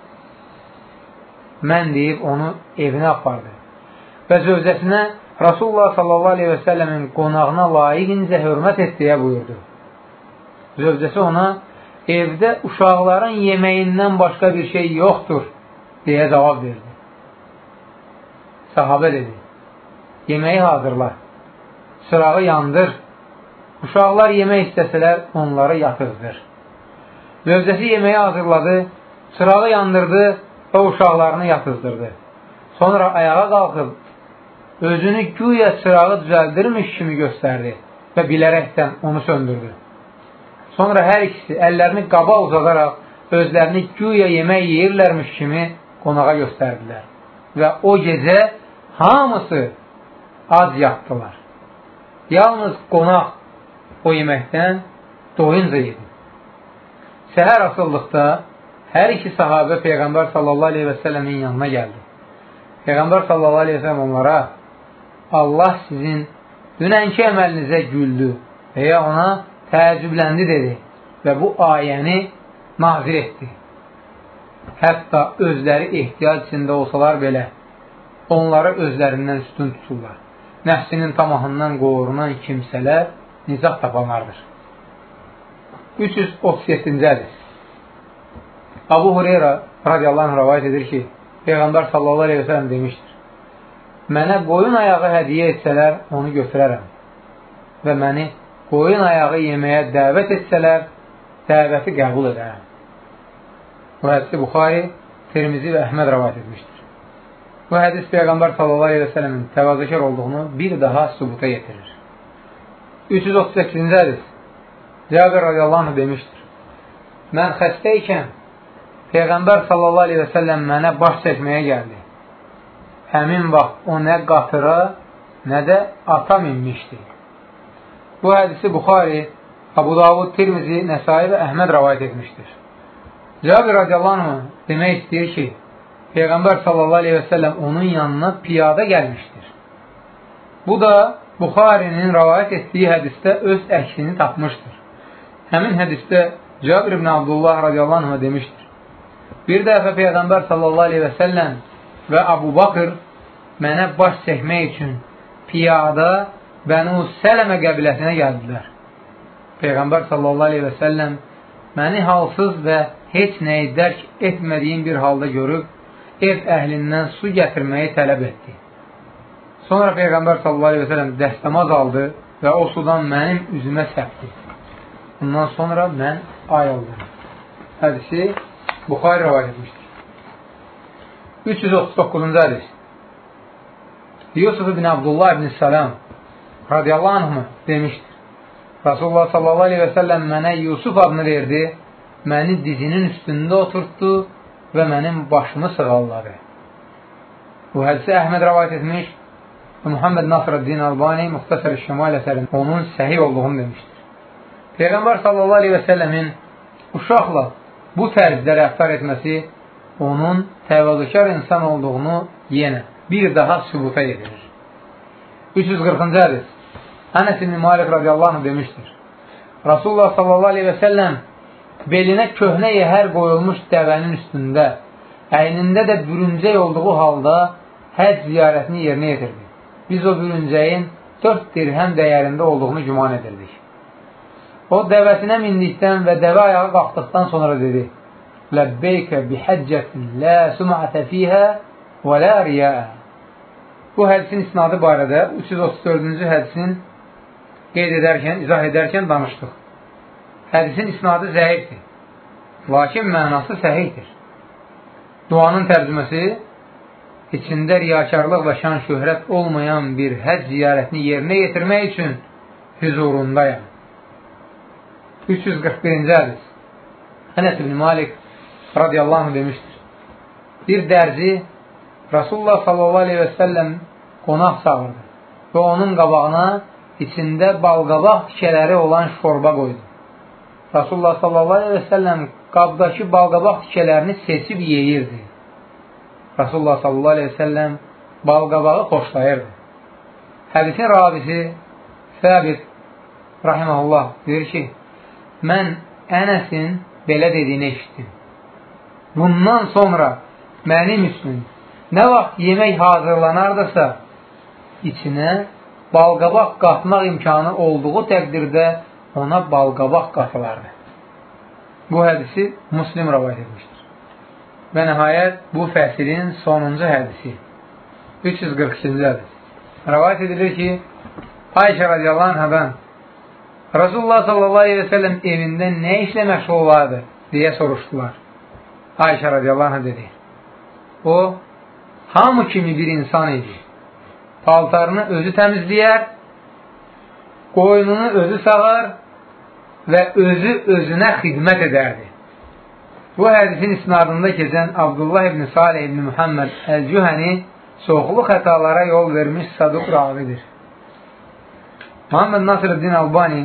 mən deyib onu evinə apardı və zövcəsinə Rasulullah sallallahu aleyhi və səlləmin qonağına layiqincə hörmət et deyə buyurdu. Zövcəsi ona evdə uşaqların yeməyindən başqa bir şey yoxdur deyə cavab verdi. Sahabə dedi, yeməyi hazırla, sırağı yandır Uşaqlar yemək istəsələr, onları yatırdır. Zövcəsi yeməyi hazırladı, çırağı yandırdı və uşaqlarını yatızdırdı. Sonra ayağa qalxıb, özünü güya çırağı düzəldirmiş kimi göstərdi və bilərəkdən onu söndürdü. Sonra hər ikisi əllərini qaba uzadaraq, özlərini güya yemək yeyirlərmiş kimi qonağa göstərdilər. Və o gecə hamısı az yatdılar. Yalnız qonaq o yeməkdən doyunca yedi. Səhər asıllıqda hər iki sahabə Peyğəmbər sallallahu aleyhi və səlləmin yanına gəldi. Peyğəmbər sallallahu aleyhi və səlləm onlara Allah sizin dünənki əməlinizə güldü və ya ona təəccübləndi dedi və bu ayəni nazir etdi. Hətta özləri ehtiyac içində olsalar belə onları özlərindən üstün tuturlar. Nəfsinin tamahından qorunan kimsələr nicat tapanlardır. 337-ci hədis Abu Hureyra radiyallahu anh rəvayət edir ki, Peyğəmbər sallallahu aleyhi ve sellem demişdir. mənə qoyun ayağı hədiyə etsələr, onu götürərəm və məni qoyun ayağı yeməyə dəvət etsələr, dəvəti qəbul edərəm. Bu hədisi Buxari, Tirmizi və Əhməd rəvat etmişdir. Bu hədis Peyğəmbər sallallahu aleyhi və sələmin təvazəkar olduğunu bir daha sübuta getirir. 338-ci hədis Cəbir radiyallahu demişdir. Mən xəstə ikən Peyğəmbər sallallahu aleyhi və səlləm mənə baş çəkməyə gəldi. Həmin vaxt o nə qatıra, nə də ata minmişdi. Bu hədisi Buxari, Abu Davud, Tirmizi, Nəsai və Əhməd rəvayət etmişdir. Cabir radiyallahu demək istəyir ki, Peyğəmbər sallallahu aleyhi və səlləm onun yanına piyada gəlmişdir. Bu da Buxarinin rəvayət etdiyi hədisdə öz əksini tapmışdır. Həmin hədisdə Cabir ibn Abdullah radiyallahu anh demişdir. Bir dəfə Peyğəmbər sallallahu aleyhi və səlləm və Abu Bakır mənə baş çəkmək üçün piyada Bənu Sələmə qəbiləsinə gəldilər. Peyğəmbər sallallahu aleyhi və səlləm məni halsız və heç nəyi dərk etmədiyim bir halda görüb, ev əhlindən su gətirməyi tələb etdi. Sonra Peyğəmbər səlləm dəstəmaz aldı və o sudan mənim üzümə səpdi. Bundan sonra mən ayıldım. Hədisi Buxari rəvayət etmişdir. 339-cu hədis Yusuf ibn Abdullah ibn Salam radiyallahu anh demişdir. Rasulullah sallallahu aleyhi və səlləm mənə Yusuf adını verdi, məni dizinin üstündə oturtdu və mənim başımı sığalladı. Bu hədisi Əhməd rəvayət etmiş və Muhammed Nasrəddin Albani Muxtasar-ı Şəmal əsərində onun səhih olduğunu demişdir. Peyğəmbər sallallahu aleyhi və səlləmin uşaqla bu tərzdə rəftar etməsi onun təvazökar insan olduğunu yenə bir daha sübuta yedirir. 340-cı hədis Ənəs ibn Malik radiyallahu anh demişdir. Rasulullah sallallahu aleyhi və səlləm belinə köhnə yəhər qoyulmuş dəvənin üstündə, əynində də bürüncək olduğu halda həc ziyarətini yerinə yetirdi. Biz o bürüncəyin 4 dirhəm dəyərində olduğunu güman edirdik. O dəvəsinə mindikdən və dəvə ayağı qalxdıqdan sonra dedi, Ləbbeykə bihəccətin lə sumətə fiyhə və lə riyəə. Bu hədisin isnadı barədə 334-cü hədisin qeyd edərkən, izah edərkən danışdıq. Hədisin isnadı zəifdir, lakin mənası səhiydir. Duanın tərcüməsi içində riyakarlıq və şan şöhrət olmayan bir həc ziyarətini yerinə yetirmək üçün hüzurundayam. 341-ci hədis Ənəs ibn Malik radiyallahu demişdir. Bir dərzi Rasulullah sallallahu aleyhi və səlləm qonaq çağırdı və onun qabağına içində balqabaq tikələri olan şorba qoydu. Rasulullah sallallahu aleyhi və səlləm qabdakı balqabaq tikələrini seçib yeyirdi. Rasulullah səlləm balqabağı xoşlayırdı. Hədisin ravisi Səbit rahiməhullah deyir ki, mən Ənəsin belə dediyini eşitdim. Bundan sonra mənim üçün nə vaxt yemək hazırlanardısa, içinə balqabaq qatmaq imkanı olduğu təqdirdə ona balqabaq qatılardı. Bu hədisi Muslim rəvayət etmişdir. Və nəhayət bu fəsilin sonuncu hədisi 342-ci hədis. Rəvayət edilir ki, Ayşə radiyallahu anhadan Rasulullah sallallahu aleyhi və səlləm evində nə işlə məşğul olardı deyə soruşdular. Ayşə radiyallahu anh dedi. O, hamı kimi bir insan idi paltarını özü təmizləyər, qoynunu özü sağar və özü özünə xidmət edərdi. Bu hədisin isnadında keçən Abdullah ibn Salih ibn Muhammed Əl-Cühəni çoxlu xətalara yol vermiş saduq ravidir. Muhammed Nasrəddin Albani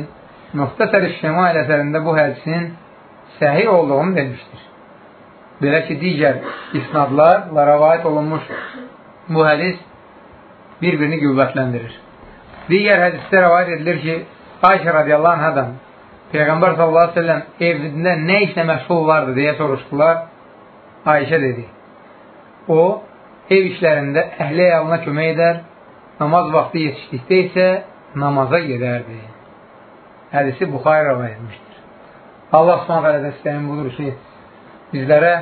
Muxtasər-i Şəmail əsərində bu hədisin səhi olduğunu demişdir. Belə ki, digər isnadlarla rəvayət olunmuş bu hədis bir-birini qüvvətləndirir. Digər hədisdə rəvayət edilir ki, Ayşə radiyallahu anhadan Peyğəmbər sellem evində nə işlə məşğul vardı deyə soruşdular. Ayşə dedi, o, ev işlərində əhli əyalına kömək edər, namaz vaxtı yetişdikdə isə namaza gedərdi. Hədisi Buxay rəvayət etmişdir. Allah subhanətələdə istəyim budur ki, bizlərə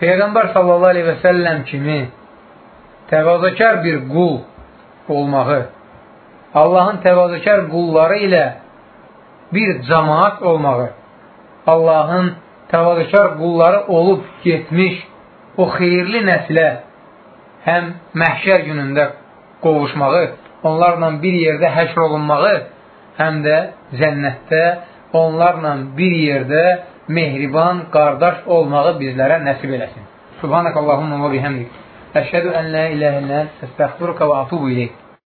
Peyğəmbər səlləm kimi təvazəkar bir qul olmağı, Allahın təvazökər qulları ilə bir cəmaat olmağı, Allahın təvazökar qulları olub getmiş o xeyirli nəslə həm məhşər günündə qovuşmağı, onlarla bir yerdə həşr olunmağı, həm də cənnətdə onlarla bir yerdə mehriban qardaş olmağı bizlərə nəsib eləsin. Subhanak Allahumma və bihəmdik. Əşhədu ən la iləhə illən əstəxfiruka və atubu ileyk.